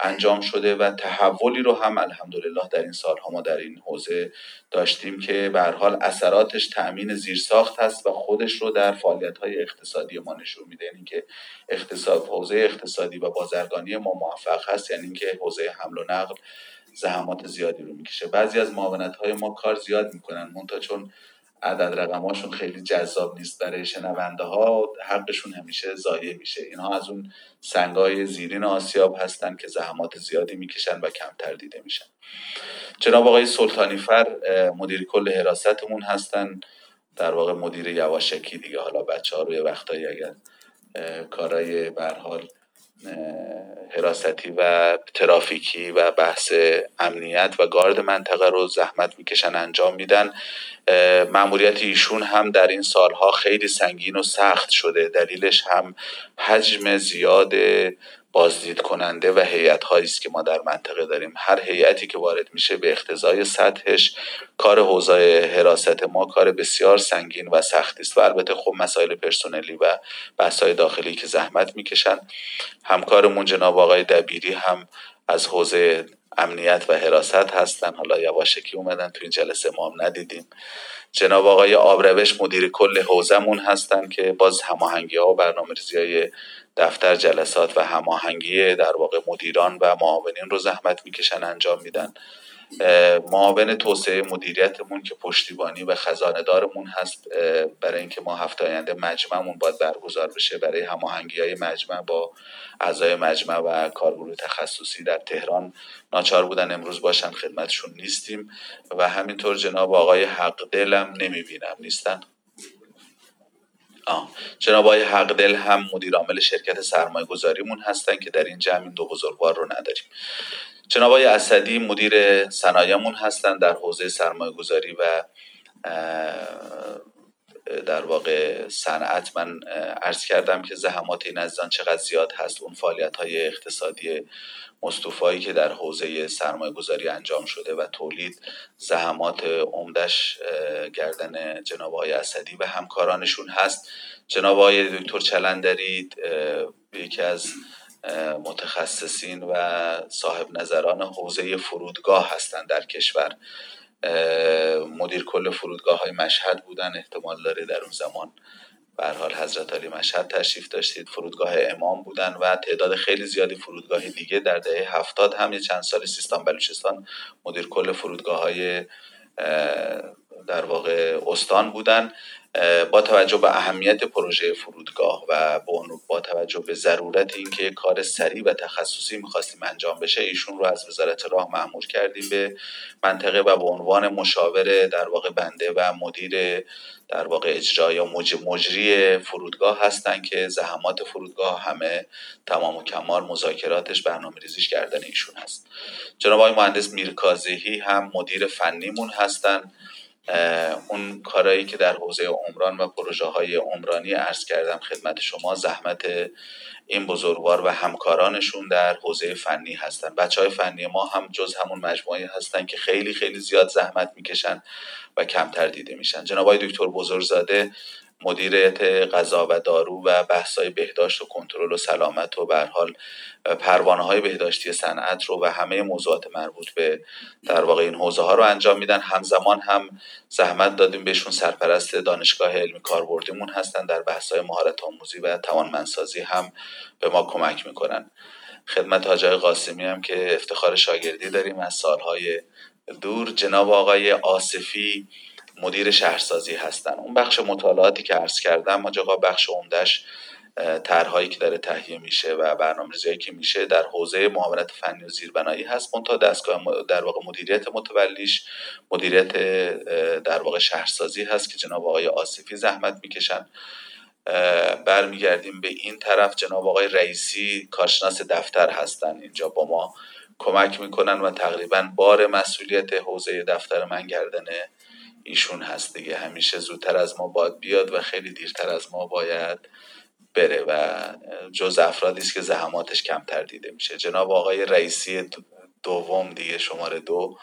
انجام شده و تحولی رو هم الحمدلله در این سالها ما در این حوزه داشتیم که به حال اثراتش تأمین زیرساخت هست و خودش رو در فعالیت های اقتصادی ما نشون میده. یعنی که اقتصاد حوزه اقتصادی و بازرگانی ما موفق هست یعنی اینکه حوزه حمل و نقل زحمات زیادی رو می‌کشه. بعضی از معاونت های ما کار زیاد می‌کنن مونتا چون عدد رقماشون خیلی جذاب نیست برای شنونده ها حقشون همیشه ضایع میشه. اینها از اون سنگای زیرین آسیاب هستن که زحمات زیادی می‌کشن و کمتر دیده میشن. جناب آقای سلطانی فر مدیر کل حراستمون هستن. در واقع مدیر یواشکی دیگه. حالا بچه ها روی وقتایی اگر کارای برحال حراستی و ترافیکی و بحث امنیت و گارد منطقه رو زحمت می‌کشن انجام میدن. معمولیت ایشون هم در این سالها خیلی سنگین و سخت شده. دلیلش هم حجم زیاد بازدید کننده و هیئت هایی است که ما در منطقه داریم. هر هیئتی که وارد میشه به اقتضای سطحش کار حوزه حراست ما کار بسیار سنگین و سختی است و البته خب مسائل پرسنلی و بحث‌های داخلی که زحمت می‌کشن. همکارمون جناب آقای دبیری هم از حوزه امنیت و حراست هستن. حالا یواشکی اومدن تو این جلسه ما هم ندیدیم. جناب آقای آبروش مدیر کل حوزمون هستن که باز هماهنگی ها و برنامه های دفتر جلسات و هماهنگی در واقع مدیران و معاونین رو زحمت می‌کشن انجام میدن. معاون توسعه مدیریتمون که پشتیبانی و خزانه دارمون هست برای اینکه ما هفته آینده مجمعمون باید برگزار بشه برای هماهنگی های مجمع با اعضای مجمع و کارگروه تخصصی در تهران. ناچار بودن امروز باشن خدمتشون نیستیم. و همینطور جناب آقای حق دلم نمی‌بینم. نیستن؟ آه. جناب آقای حقدل هم مدیر عامل شرکت سرمایه گذاریمون هستن که در این جمع این دو بزرگوار رو نداریم جناب آقای اسدی مدیر صنایعمون هستن در حوزه سرمایه گذاری و در واقع صنعت من عرض کردم که زحمات این عزیزان چقدر زیاد هست اون فعالیت های اقتصادی مصطفایی که در حوزه سرمایه گذاری انجام شده و تولید زحمات عمدش گردن جناب آقای اسدی و همکارانشون هست. جناب آقای دکتر چلندری یکی از متخصصین و صاحب نظران حوزه فرودگاه هستند در کشور. مدیر کل فرودگاه های مشهد بودن احتمال داره در اون زمان به حال حضرت علی مشهد تشریف داشتید. فرودگاه امام بودن و تعداد خیلی زیادی فرودگاه دیگه در دهه هفتاد هم یه چند سال سیستان بلوچستان مدیر کل فرودگاه های در واقع استان بودن با توجه به اهمیت پروژه فرودگاه و با توجه به ضرورت اینکه کار سریع و تخصصی می‌خواستیم انجام بشه ایشون رو از وزارت راه معمور کردیم به منطقه و به عنوان مشاور در واقع بنده و مدیر در واقع اجرا یا مجری فرودگاه هستن که زحمات فرودگاه همه تمام و کمال مذاکراتش برنامه ریزیش کردن ایشون هست. جناب آقای مهندس میرکازهی هم مدیر فنیمون هستن. اون کارهایی که در حوزه عمران و پروژه های عمرانی عرض کردم خدمت شما زحمت این بزرگوار و همکارانشون در حوزه فنی هستن. بچه های فنی ما هم جز همون مجموعی هستن که خیلی خیلی زیاد زحمت می‌کشن و کمتر دیده میشن. جناب دکتر بزرگزاده مدیریت غذا و دارو و های بهداشت و کنترل و سلامت و به حال پروانه های بهداشتی صنعت رو و همه موضوعات مربوط به در واقع این حوزه ها رو انجام میدن. همزمان هم زحمت دادیم بهشون. سرپرست دانشگاه علمی کاربردیمون هستن. در های مهارت آموزی و توانمندسازی هم به ما کمک می‌کنن. خدمت حاج قاسمی هم که افتخار شاگردی داریم. از سالهای دور جناب آقای آصفی مدیر شهرسازی هستن. اون بخش مطالعاتی که عرض کردم ماجقا بخش عمدهش طرحهایی که داره تهیه میشه و برنامه‌ریزی که میشه در حوزه معاونت فنی و زیربنایی هست. منتها دستگاه در واقع مدیریت متولیش مدیریت در واقع شهرسازی هست که جناب آقای آصفی زحمت می‌کشن. برمیگردیم به این طرف. جناب آقای رئیسی کارشناس دفتر هستن. اینجا با ما کمک می‌کنن و تقریبا بار مسئولیت حوزه دفتر من گردنه. ایشون هست دیگه. همیشه زودتر از ما باید بیاد و خیلی دیرتر از ما باید بره و جز افرادی است که زحماتش کمتر دیده میشه. جناب آقای رئیسی دوم دیگه شماره دو.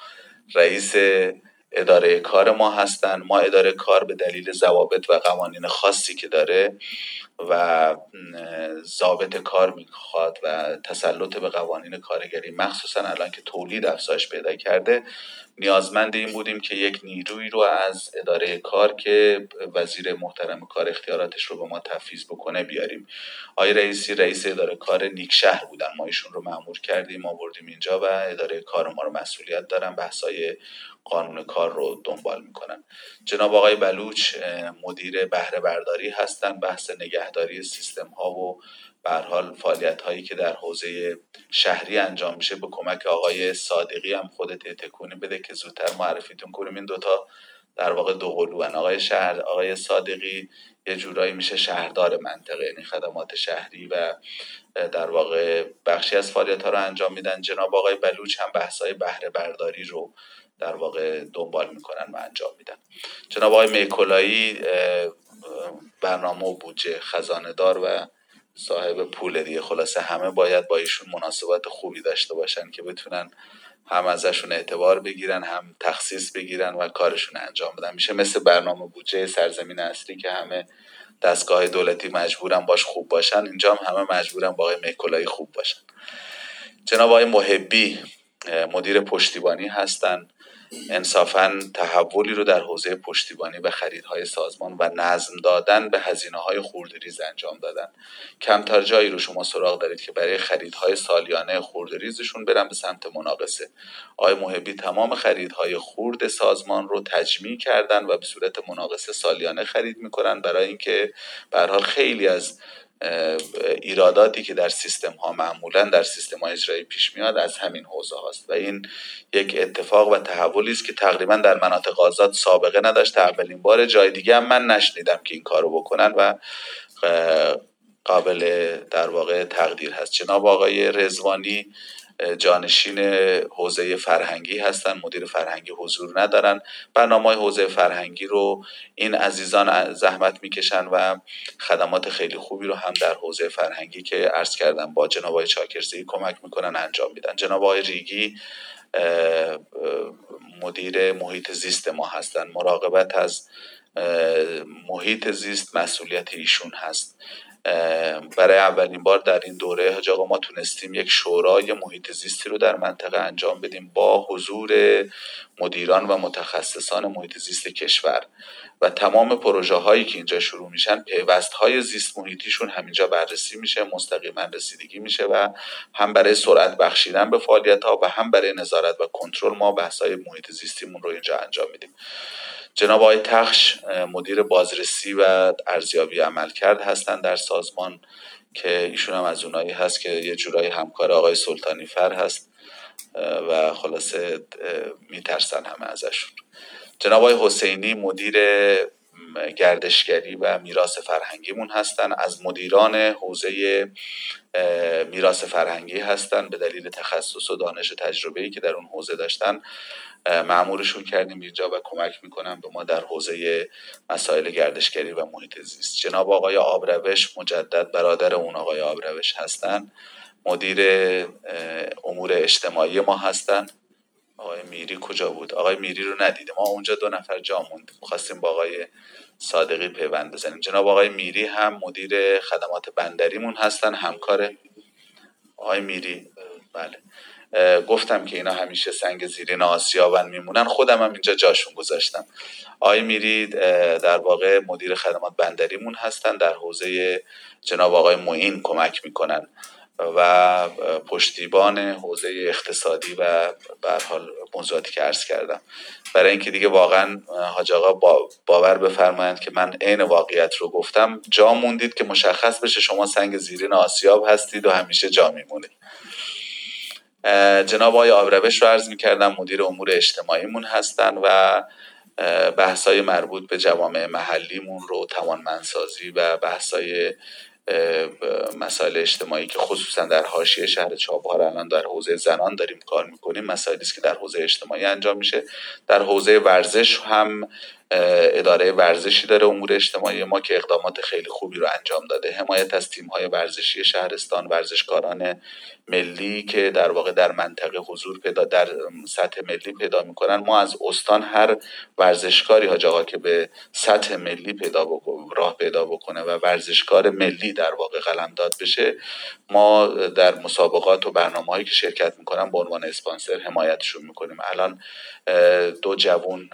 رئیس اداره کار ما هستن. ما اداره کار به دلیل ضوابط و قوانین خاصی که داره و ضابط کار می‌خواد و تسلط به قوانین کارگری مخصوصا الان که تولید افزایش پیدا کرده نیازمند این بودیم که یک نیروی رو از اداره کار که وزیر محترم کار اختیاراتش رو به ما تفیز بکنه بیاریم. آقای رئیسی رئیس اداره کار نیکشهر بودن. ما ایشون رو معمور کردیم آوردیم اینجا و اداره کار ما رو مسئولیت دارن. بحثای قانون کار رو دنبال می‌کنن. جناب آقای بلوچ مدیر بهره برداری هستن بحث نگهداری سیستم ها و به حال فعالیت هایی که در حوزه شهری انجام میشه. به کمک آقای صادقی هم خودت تکونی بده که زودتر معرفیتون کنیم. این دوتا در واقع دو قلوان آقای شهر آقای صادقی یه جورایی میشه شهردار منطقه یعنی خدمات شهری و در واقع بخشی از فعالیت ها رو انجام میدن. جناب آقای بلوچ هم بحث های بهره برداری رو در واقع دنبال می‌کنن و انجام میدن. جناب آقای میکولایی برنامه و بودجه خزانه دار و صاحب پول دیگه. خلاصه همه باید با ایشون مناسبات خوبی داشته باشن که بتونن هم ازشون اعتبار بگیرن هم تخصیص بگیرن و کارشون انجام بدن. میشه مثل برنامه بودجه سرزمین اصلی که همه دستگاه دولتی مجبورن باش خوب باشن اینجا هم همه مجبورن با آقای میکولایی خوب باشن. جناب آقای محبی مدیر پشتیبانی هستن. انصافا تحولی رو در حوزه پشتیبانی و خریدهای سازمان و نظم دادن به هزینه های خوردریز انجام دادن. کمتر جایی رو شما سراغ دارید که برای خریدهای سالیانه خوردریزشون برن به سمت مناقصه. آقای محبی تمام خریدهای خورد سازمان رو تجمیع کردن و به صورت مناقصه سالیانه خرید می‌کنن برای اینکه به خیلی از ایراداتی که در سیستم ها معمولا در سیستم های اجرایی پیش میاد از همین حوزه هاست. و این یک اتفاق و تحولی است که تقریبا در مناطق آزاد سابقه نداشته. اولین بار جای دیگه هم من نشنیدم که این کارو بکنن و قابل در واقع تقدیر هست. جناب آقای رزوانی جانشین حوزه فرهنگی هستن مدیر فرهنگی حضور ندارن. برنامه حوزه فرهنگی رو این عزیزان زحمت می‌کشن و خدمات خیلی خوبی رو هم در حوزه فرهنگی که عرض کردم با جناب آقای چاکرزی کمک می‌کنن انجام میدن. جناب آقای ریگی مدیر محیط زیست ما هستن. مراقبت از محیط زیست مسئولیت ایشون هست. برای اولین بار در این دوره حاج آقا ما تونستیم یک شورای محیط زیستی رو در منطقه انجام بدیم با حضور مدیران و متخصصان محیط زیست کشور. و تمام پروژه هایی که اینجا شروع میشن پیوست های زیست محیطیشون همینجا بررسی میشه مستقیما رسیدگی میشه و هم برای سرعت بخشیدن به فعالیت ها و هم برای نظارت و کنترل ما بحث های محیط زیستیمون رو اینجا انجام میدیم. جناب آقای تخش مدیر بازرسی و ارزیابی عملکرد هستند در سازمان که ایشون هم از اونایی هست که یه جورایی همکار آقای سلطانی فر هست و خلاصه میترسن همه ازشون. جناب آقای حسینی مدیر گردشگری و میراث فرهنگیمون هستن. از مدیران حوزه میراث فرهنگی هستن به دلیل تخصص و دانش و که در اون حوزه داشتن. معمورشون کردیم اینجا و کمک می‌کنن به ما در حوزه مسائل گردشگری و محیط زیست. جناب آقای آبروش مجدد برادر اون آقای آبروش هستن. مدیر امور اجتماعی ما هستن. آقای میری کجا بود؟ آقای میری رو ندیدیم. ما اونجا دو نفر جا موند خواستیم با آقای صادقی پیوند بزنیم. جناب آقای میری هم مدیر خدمات بندریمون هستن. همکار آقای میری بله. گفتم که اینا همیشه سنگ زیرین آسیابن میمونن. خودم هم اینجا جاشون گذاشتم. آقای میری در واقع مدیر خدمات بندریمون هستن. در حوزه جناب آقای معین کمک می‌کنن. و پشتیبان حوزه اقتصادی و به حال موضوعاتی که عرض کردم. برای اینکه دیگه واقعا حاج آقا باور بفرمایند که من عین واقعیت رو گفتم. جا موندید که مشخص بشه شما سنگ زیرین آسیاب هستید و همیشه جا میمونید. جناب آقای آبروش رو عرض می‌کردم مدیر امور اجتماعیمون هستن و بحثای مربوط به جوامع محلیمون رو توانمندسازی و بحثای مسائل اجتماعی که خصوصا در حاشیه شهر چابهار الان در حوزه زنان داریم کار می‌کنیم مسائلی است که در حوزه اجتماعی انجام میشه. در حوزه ورزش هم اداره ورزشی داره امور اجتماعی ما که اقدامات خیلی خوبی رو انجام داده. حمایت از تیم های ورزشی شهرستان ورزشکاران ملی که در واقع در منطقه حضور پیدا در سطح ملی پیدا می‌کنن. ما از استان هر ورزشکاری ها که به سطح ملی پیدا راه پیدا بکنه و ورزشکار ملی در واقع قلمداد بشه ما در مسابقات و برنامه هایی که شرکت می‌کنن به عنوان اسپانسر حمایتشون می‌کنیم. الان دو جوون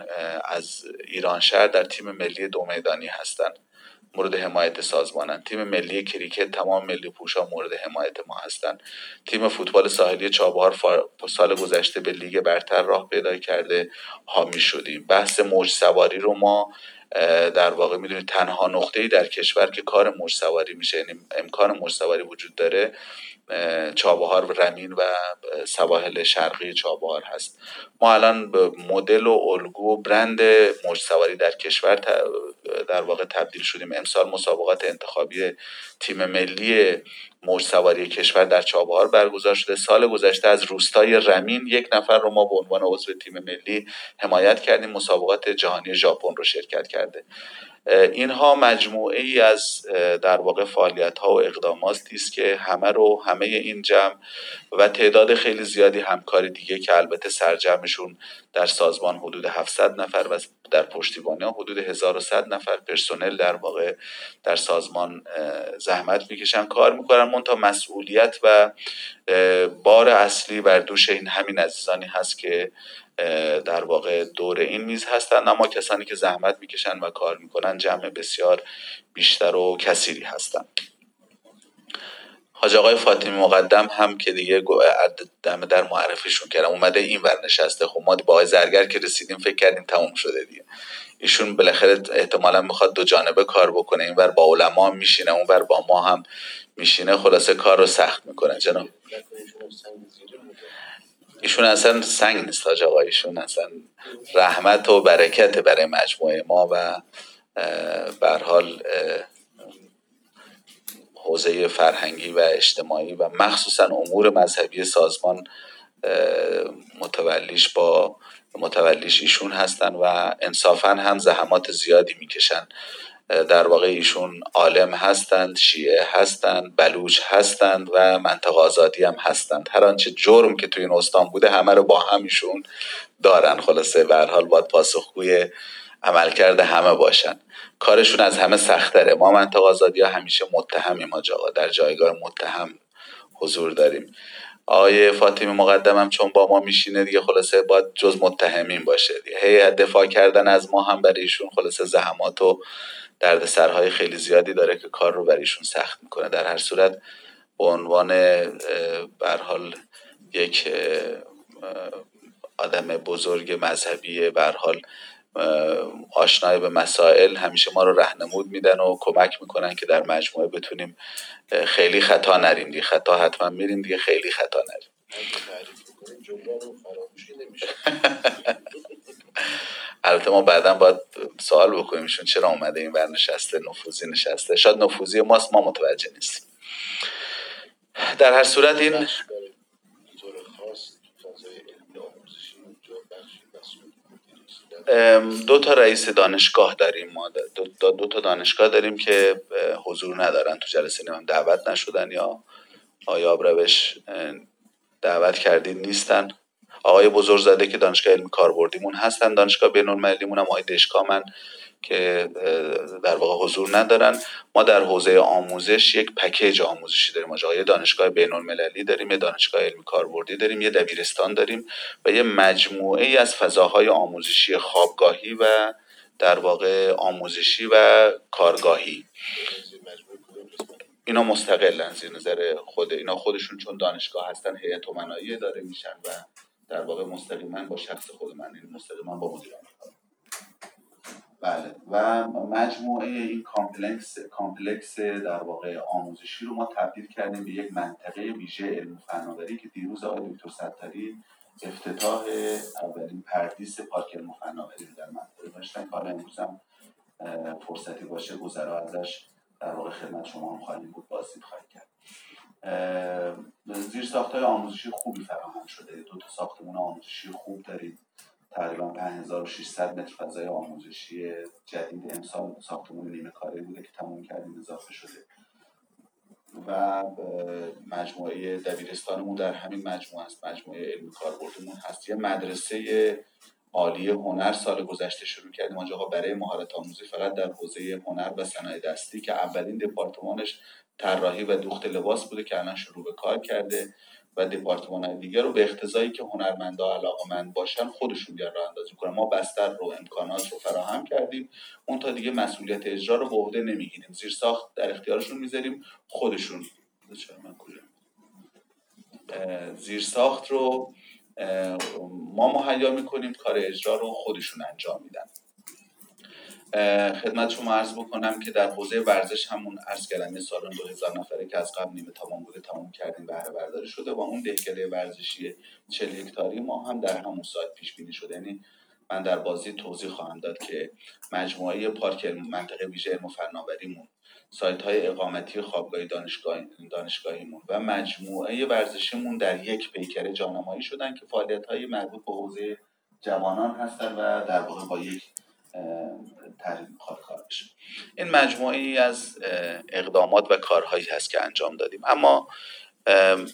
از ایران شهر در تیم ملی دو میدانی هستند. مورد حمایت سازمانند. تیم ملی کریکت تمام ملی پوشا مورد حمایت ما هستند. تیم فوتبال ساحلی چابهار سال گذشته به لیگ برتر راه پیدا کرده حامی شدیم. بحث موج سواری رو ما در واقع می‌دونید تنها نقطه‌ای در کشور که کار موج سواری میشه یعنی امکان موج سواری وجود داره چابهار رمین و سواحل شرقی چابهار هست. ما الان به مدل و الگو و برند موج سواری در کشور در واقع تبدیل شدیم. امسال مسابقات انتخابی تیم ملی موج سواری کشور در چابهار برگزار شده. سال گذشته از روستای رمین یک نفر رو ما به عنوان عضو تیم ملی حمایت کردیم. مسابقات جهانی ژاپن رو شرکت کرده. اینها مجموعه ای از در واقع فعالیت ها و اقداماتی است که همه رو همه این جمع و تعداد خیلی زیادی همکار دیگه که البته سرجمشون در سازمان حدود 700 نفر و در پشتیبانی حدود 1100 نفر پرسنل در واقع در سازمان زحمت می‌کشن کار می‌کنن. منتها مسئولیت و بار اصلی بر دوش این همین عزیزانی هست که در واقع دور این میز هستن. اما کسانی که زحمت می‌کشن و کار می‌کنن جمع بسیار بیشتر و کثیری هستن. حاج آقای فاطمی مقدم هم که دیگه دم در معرفیشون کردم. اومده این ور نشسته. خب ما با زرگر که رسیدیم فکر کردیم تموم شده دیگه. ایشون بالاخره احتمالا می‌خواد دو جانبه کار بکنه. این ور با علما میشینه اون ور با ما هم میشینه. خلاصه کار رو سخت می‌کنه. جناب. ایشون اصلا سنگ نیست حاج آقا. ایشون اصلا رحمت و برکت برای مجموعه ما و بر حال حوزه فرهنگی و اجتماعی و مخصوصا امور مذهبی سازمان متولیش با متولیش ایشون هستن و انصافا هم زحمات زیادی می‌کشن. در واقع ایشون عالم هستند شیعه هستند بلوچ هستند و منطقه آزادی هم هستند. هر آنچه جرم که توی این استان بوده همه رو با هم ایشون دارن. خلاصه به حال باید پاسخگوی عملکرد همه باشن. کارشون از همه سختره. ما منطقه آزادی ها همیشه متهمیم آقا در جایگاه متهم حضور داریم. آقای فاطمی مقدمم چون با ما میشینه دیگه خلاصه باید جز متهمین باشه. هی دفاع کردن از ما هم برای ایشون خلاصه زحمات و سرهای خیلی زیادی داره که کار رو برایشون سخت می‌کنه. در هر صورت به عنوان بر حال یک آدم بزرگ مذهبی بر حال آشنای به مسائل همیشه ما رو رهنمود میدن و کمک می‌کنن که در مجموعه بتونیم خیلی خطا نریم دیگه. خطا حتما میریم دیگه خیلی خطا نریم. البته ما بعدا باید سوال بکنیم ایشون چرا اومده این ور نشسته نفوذی نشسته؟ شاید نفوذی ماست ما متوجه نیستیم. در هر صورت این دو تا رئیس دانشگاه داریم ما. دو, دو تا دانشگاه داریم که حضور ندارن. تو جلسه نمیم دعوت نشدن یا آیا روش دعوت کردید نیستن. آقای بزرگزاده که دانشگاه علمی کاربردیمون هستن. دانشگاه بین المللیمون هم آقای دشکامن که در واقع حضور ندارن. ما در حوزه آموزش یک پکیج آموزشی داریم. یه دانشگاه بین المللی داریم یه دانشگاه علمی کاربردی داریم یه دبیرستان داریم و یه مجموعه ای از فضاهای آموزشی خوابگاهی و در واقع آموزشی و کارگاهی. اینا مستقلن زیر نظر خود. اینا خودشون چون دانشگاه هستن هیئت امنایی داره میشن و در واقع مستقیما با شخص خود من این مستقیما با مدیران بله. و مجموعه این complex complex در واقع آموزشی رو ما تبدیل کردیم به یک منطقه ویژه علم فناوری که دیروز آقای دکتر ستاری افتتاح اولین پردیس پارک علم فناوری در منطقه داشتن. که حالا امروز هم فرصتی باشه گذرا ازش در واقع خدمت شما هم خواهیم بود. بازدید خواهید کرد. زیر ساخت های آموزشی خوبی فراهم شده. دو تا ساختمون آموزشی خوب دارید تقریبا 5600 متر فضای آموزشی جدید امسال ساختمون نیمه کاره بوده که تموم کردیم اضافه شده. و مجموعه دبیرستانمون در همین مجموعه است. مجموعه علمی کاربردمون هست. یه مدرسه عالی هنر سال گذشته شروع کردیم. آنجا برای مهارت آموزی فقط در حوزه هنر و صنایع دستی که اولین دپارتمانش طراحی و دوخت لباس بوده که الان شروع به کار کرده و دپارتمان دیگر رو به اقتضایی که هنرمندا علاقمند باشن خودشون بیان راه اندازی کنن. ما بستر رو امکانات رو فراهم کردیم. اون تا دیگه مسئولیت اجرا رو به عهده نمی‌گیریم. زیر ساخت در اختیارشون می‌ذاریم. خودشون. زیر ساخت رو ما مهیا می‌کنیم. کار اجرا رو خودشون انجام میدن. خدمت شما عرض بکنم که در حوزه ورزش همون عرض کردم یه سالن 2000 نفره که از قبل نیمه تمام بوده تمام کردیم بهره برداری شده و اون دهکده ورزشی 40 هکتاری ما هم در همون سایت پیش بینی شده. یعنی من در بازی توضیح خواهم داد که مجموعه پارک منطقه ویژه علم و فناوریمون سایت های اقامتی خوابگاه دانشگاه دانشگاهیمون و مجموعه ورزشیمون در یک پیکره جانمایی شدن که فعالیت های مربوط به حوزه جوانان هستن و در واقع با یک خواهد کار بشه. این مجموعه ای از اقدامات و کارهایی هست که انجام دادیم. اما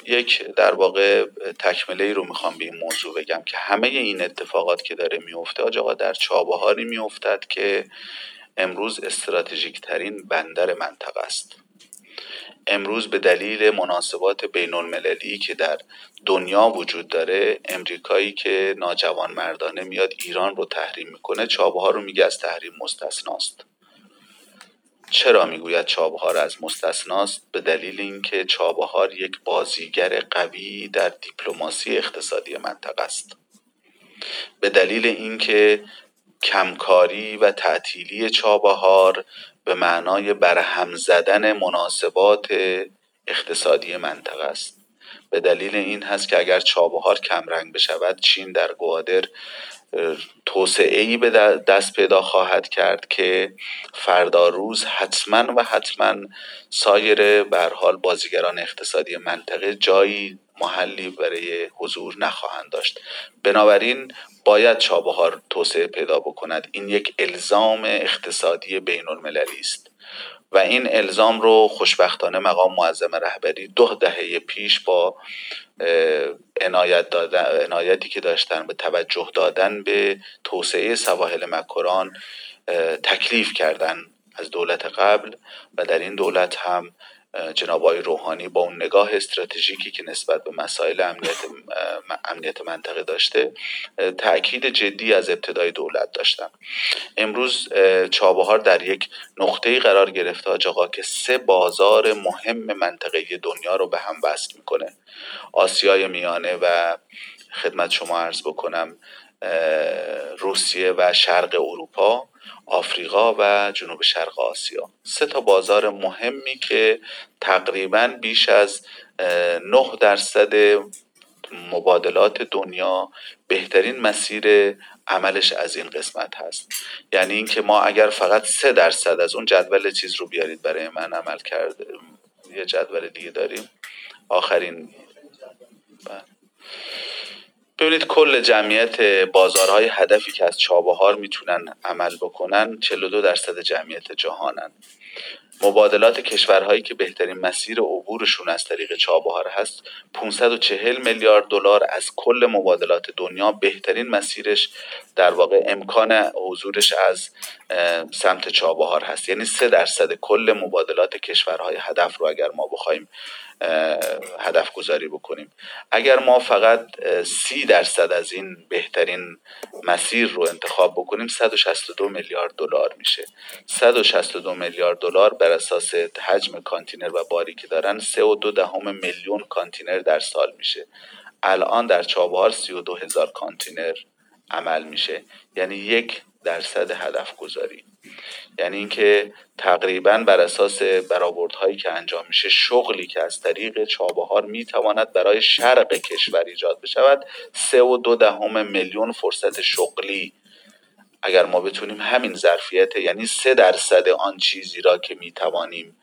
یک در واقع تکمله رو می‌خوام به این موضوع بگم که همه این اتفاقات که داره میفته آقا در چابهاری میافتد که امروز استراتژیک ترین بندر منطقه است. امروز به دلیل مناسبات بین المللی که در دنیا وجود داره امریکایی که ناجوان مردانه میاد ایران رو تحریم می‌کنه چابهار رو میگه از تحریم مستثناست. چرا می‌گوید چابهار از مستثناست؟ به دلیل اینکه چابهار یک بازیگر قوی در دیپلماسی اقتصادی منطقه است. به دلیل اینکه کمکاری و تعطیلی چابهار به معنای برهم زدن مناسبات اقتصادی منطقه است. به دلیل این هست که اگر چابهار کمرنگ بشود چین در گوادر توسعه ای به دست پیدا خواهد کرد که فردا روز حتما و حتما سایر برحال بازیگران اقتصادی منطقه جایی محلی برای حضور نخواهند داشت. بنابراین باید چابهار توسعه پیدا بکند. این یک الزام اقتصادی بین المللی است. و این الزام رو خوشبختانه مقام معظم رهبری دو دهه پیش با عنایت عنایتی که داشتن به توجه دادن به توسعه سواحل مکران تکلیف کردن از دولت قبل. و در این دولت هم جناب آقای روحانی با اون نگاه استراتژیکی که نسبت به مسائل امنیت, امنیت منطقه داشته تاکید جدی از ابتدای دولت داشتن امروز چابهار در یک نقطه قرار گرفته آقا که سه بازار مهم منطقه دنیا رو به هم وصل می‌کنه. آسیای میانه و خدمت شما عرض بکنم روسیه و شرق اروپا. آفریقا و جنوب شرق آسیا. سه تا بازار مهمی که تقریبا بیش از 9 درصد مبادلات دنیا بهترین مسیر عملش از این قسمت هست. یعنی اینکه ما اگر فقط سه درصد از اون جدول چیز رو بیارید برای من عمل کرده یه جدول دیگه داریم. آخرین. بله. ببینید کل جمعیت بازارهای هدفی که از چابهار می‌تونن عمل بکنن 42 درصد جمعیت جهانن. مبادلات کشورهایی که بهترین مسیر عبورشون از طریق چابهار هست 540 میلیارد دلار از کل مبادلات دنیا بهترین مسیرش در واقع امکان حضورش از سمت چابهار هست. یعنی 3 درصد کل مبادلات کشورهای هدف رو اگر ما بخوایم هدف گذاری بکنیم. اگر ما فقط سی درصد از این بهترین مسیر رو انتخاب بکنیم 162 میلیارد دلار میشه. 162 میلیارد دلار بر اساس حجم کانتینر و باری که دارن سه و دو دهم میلیون کانتینر در سال میشه. الان در چابهار سی و دو هزار کانتینر عمل میشه. یعنی یک درصد هدف گذاری. یعنی اینکه تقریبا بر اساس برآوردهایی که انجام میشه شغلی که از طریق چابهار می‌تواند برای شرق کشور ایجاد بشود سه و دو دهم میلیون فرصت شغلی. اگر ما بتونیم همین ظرفیت یعنی سه درصد آن چیزی را که می‌توانیم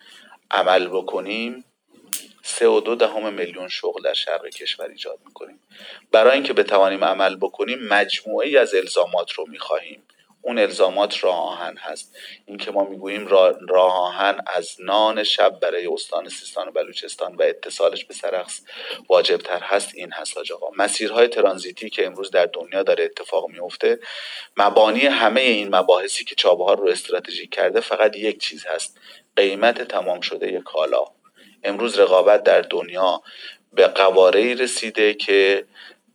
عمل بکنیم سه و دو دهم میلیون شغل در شرق کشور ایجاد می‌کنیم. برای اینکه بتوانیم عمل بکنیم مجموعه از الزامات رو می‌خواهیم. اون الزامات راه آهن هست. این که ما می‌گوییم راه آهن از نان شب برای استان سیستان و بلوچستان و اتصالش به سرخص واجب تر هست این هست آقا. مسیرهای ترانزیتی که امروز در دنیا داره اتفاق میفته مبانی همه این مباحثی که چابهار رو استراتژیک کرده فقط یک چیز هست قیمت تمام شده کالا. امروز رقابت در دنیا به قواره رسیده که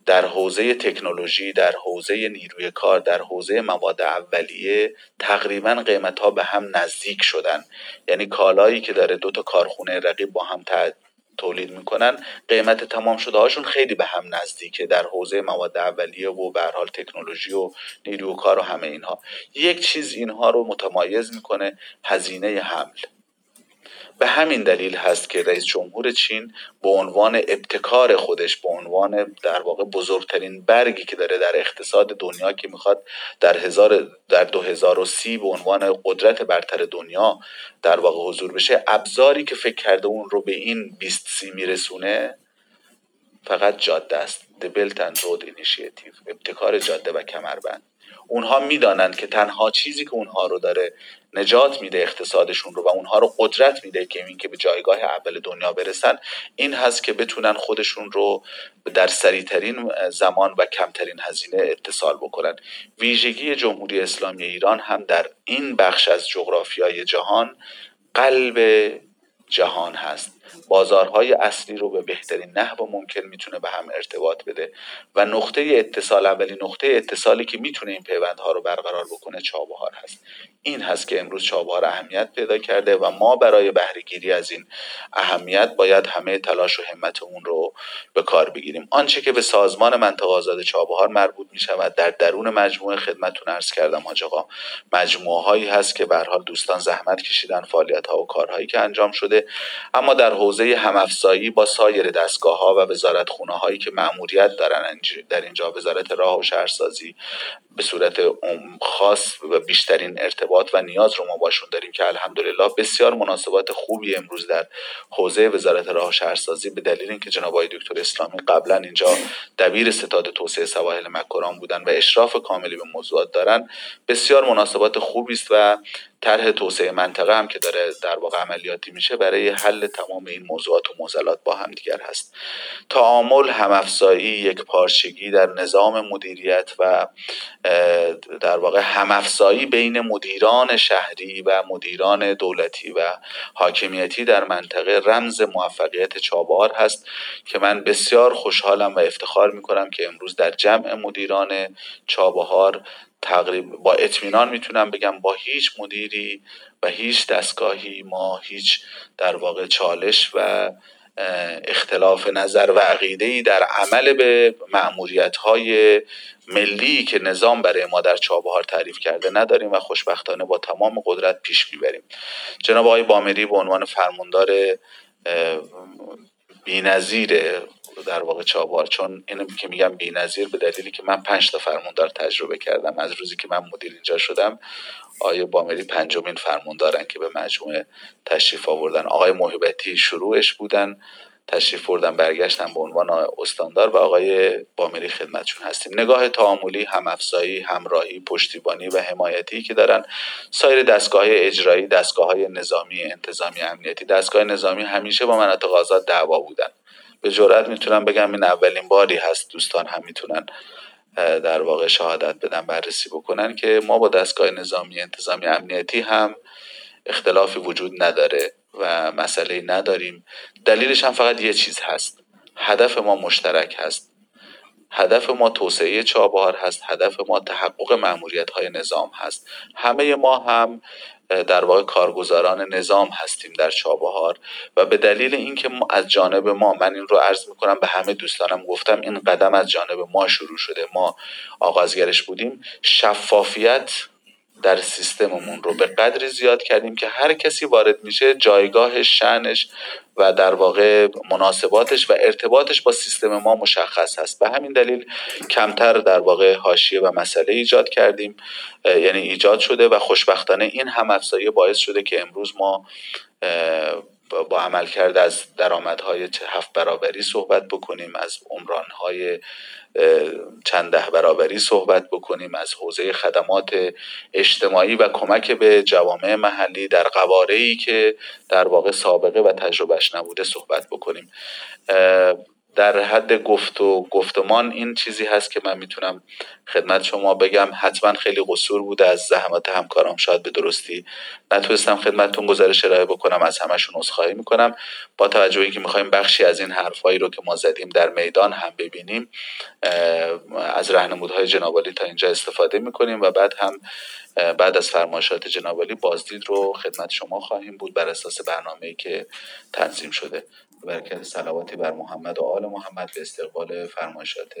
در حوزه تکنولوژی در حوزه نیروی کار در حوزه مواد اولیه تقریبا قیمت ها به هم نزدیک شدن. یعنی کالایی که داره دو تا کارخونه رقیب با هم تولید می‌کنن قیمت تمام شده هاشون خیلی به هم نزدیکه در حوزه مواد اولیه و به حال تکنولوژی و نیروی کار و همه اینها. یک چیز اینها رو متمایز می‌کنه هزینه حمل. به همین دلیل هست که رئیس جمهور چین به عنوان ابتکار خودش به عنوان در واقع بزرگترین برگی که داره در اقتصاد دنیا که می‌خواد در هزار در 2030 به عنوان قدرت برتر دنیا در واقع حضور بشه. ابزاری که فکر کرده اون رو به این 20 سی میرسونه فقط جاده است. The Belt and Road Initiative. ابتکار جاده و کمربند. اونها می‌دانند که تنها چیزی که اونها رو داره نجات میده اقتصادشون رو و اونها رو قدرت میده که این که به جایگاه اول دنیا برسن این هست که بتونن خودشون رو در سریعترین زمان و کمترین هزینه اتصال بکنن. ویژگی جمهوری اسلامی ایران هم در این بخش از جغرافیای جهان قلب جهان هست. بازارهای اصلی رو به بهترین نحو ممکن می‌تونه به هم ارتباط بده و نقطه اتصال اولی نقطه اتصالی که می‌تونه این پیوندها رو برقرار بکنه چابهار هست. این هست که امروز چابهار اهمیت پیدا کرده و ما برای بهرهگیری از این اهمیت باید همه تلاش و همت اون رو به کار بگیریم. آنچه که به سازمان منطقه آزاد چابهار مربوط می شود در درون مجموعه خدمتتون عرض کردم حاج آقا. مجموعه هایی هست که به حال دوستان زحمت کشیدن فعالیت ها و کارهایی که انجام شده اما در حوزه همافزایی با سایر دستگاه ها و وزارت خونه هایی که مأموریت دارن در اینجا وزارت راه و شهرسازی به صورت خاص و بیشترین ارتباط و نیاز رو ما باشون داریم که الحمدلله بسیار مناسبات خوبی امروز در حوزه وزارت راه شهرسازی به دلیل اینکه جناب آقای دکتر اسلامی قبلا اینجا دبیر ستاد توسعه سواحل مکران بودن و اشراف کاملی به موضوعات دارن بسیار مناسبات خوبی است و طرح توسعه منطقه هم که داره در واقع عملیاتی میشه برای حل تمام این موضوعات و معضلات با هم دیگر هست. تعامل همافزایی یک پارچگی در نظام مدیریت و در واقع همافزایی بین مدیران شهری و مدیران دولتی و حاکمیتی در منطقه رمز موفقیت چابهار هست که من بسیار خوشحالم و افتخار می‌کنم که امروز در جمع مدیران چابهار تقریبا با اطمینان می‌تونم بگم با هیچ مدیری و هیچ دستگاهی ما هیچ در واقع چالش و اختلاف نظر و عقیده در عمل به معمولیت های ملی که نظام برای ما در چابهار تعریف کرده نداریم و خوشبختانه با تمام قدرت پیش می‌بریم. جناب آقای بامری به عنوان فرماندار بینظیر در واقع چابهار چون اینو که میگم بی‌نظیر به دلیلی که من پنج تا فرماندار تجربه کردم. از روزی که من مدیر اینجا شدم آقای بامری پنجمین فرماندارن که به مجموعه تشریف آوردن. آقای محبتی شروعش بودن تشریف بردن برگشتن به عنوان استاندار و آقای بامری خدمتشون هستیم. نگاه تعاملی همافزایی همراهی پشتیبانی و حمایتی که دارن. سایر دستگاه اجرایی دستگاه نظامی انتظامی امنیتی دستگاه نظامی همیشه با مناطق آزاد دعوا بودن. به جرات می‌تونم بگم این اولین باری هست دوستان هم می‌تونن در واقع شهادت بدن بررسی بکنن که ما با دستگاه نظامی انتظامی امنیتی هم اختلافی وجود نداره و مسئله نداریم. دلیلش هم فقط یه چیز هست. هدف ما مشترک هست. هدف ما توسعه چابهار هست هدف ما تحقق معمولیت های نظام هست. همه ما هم در واقع کارگزاران نظام هستیم در چابهار و به دلیل اینکه از جانب ما من این رو عرض می‌کنم به همه دوستانم گفتم این قدم از جانب ما شروع شده. ما آغازگرش بودیم. شفافیت در سیستممون رو به قدری زیاد کردیم که هر کسی وارد میشه جایگاهش شنش و در واقع مناسباتش و ارتباطش با سیستم ما مشخص هست. به همین دلیل کمتر در واقع حاشیه و مسئله ایجاد کردیم یعنی ایجاد شده و خوشبختانه این هم افزایی باعث شده که امروز ما با عمل کرده از درآمدهای هفت برابری صحبت بکنیم از عمرانهای چند ده برابری صحبت بکنیم از حوزه خدمات اجتماعی و کمک به جوامع محلی در قواره که در واقع سابقه و تجربهش نبوده صحبت بکنیم. در حد گفت و گفتمان این چیزی هست که من می‌تونم خدمت شما بگم. حتما خیلی قصور بوده از زحمت همکارام. شاید به درستی نتونستم خدمتتون گزارش ارائه بکنم. از همشون عذرخواهی می‌کنم. با توجه اینکه می‌خوایم بخشی از این حرفایی رو که ما زدیم در میدان هم ببینیم از رهنمودهای جنابالی تا اینجا استفاده می‌کنیم و بعد هم بعد از فرمایشات جنابالی بازدید رو خدمت شما خواهیم بود بر اساس برنامه‌ای که تنظیم شده. برکت سلواتی بر محمد و آل محمد به استقبال فرمایشات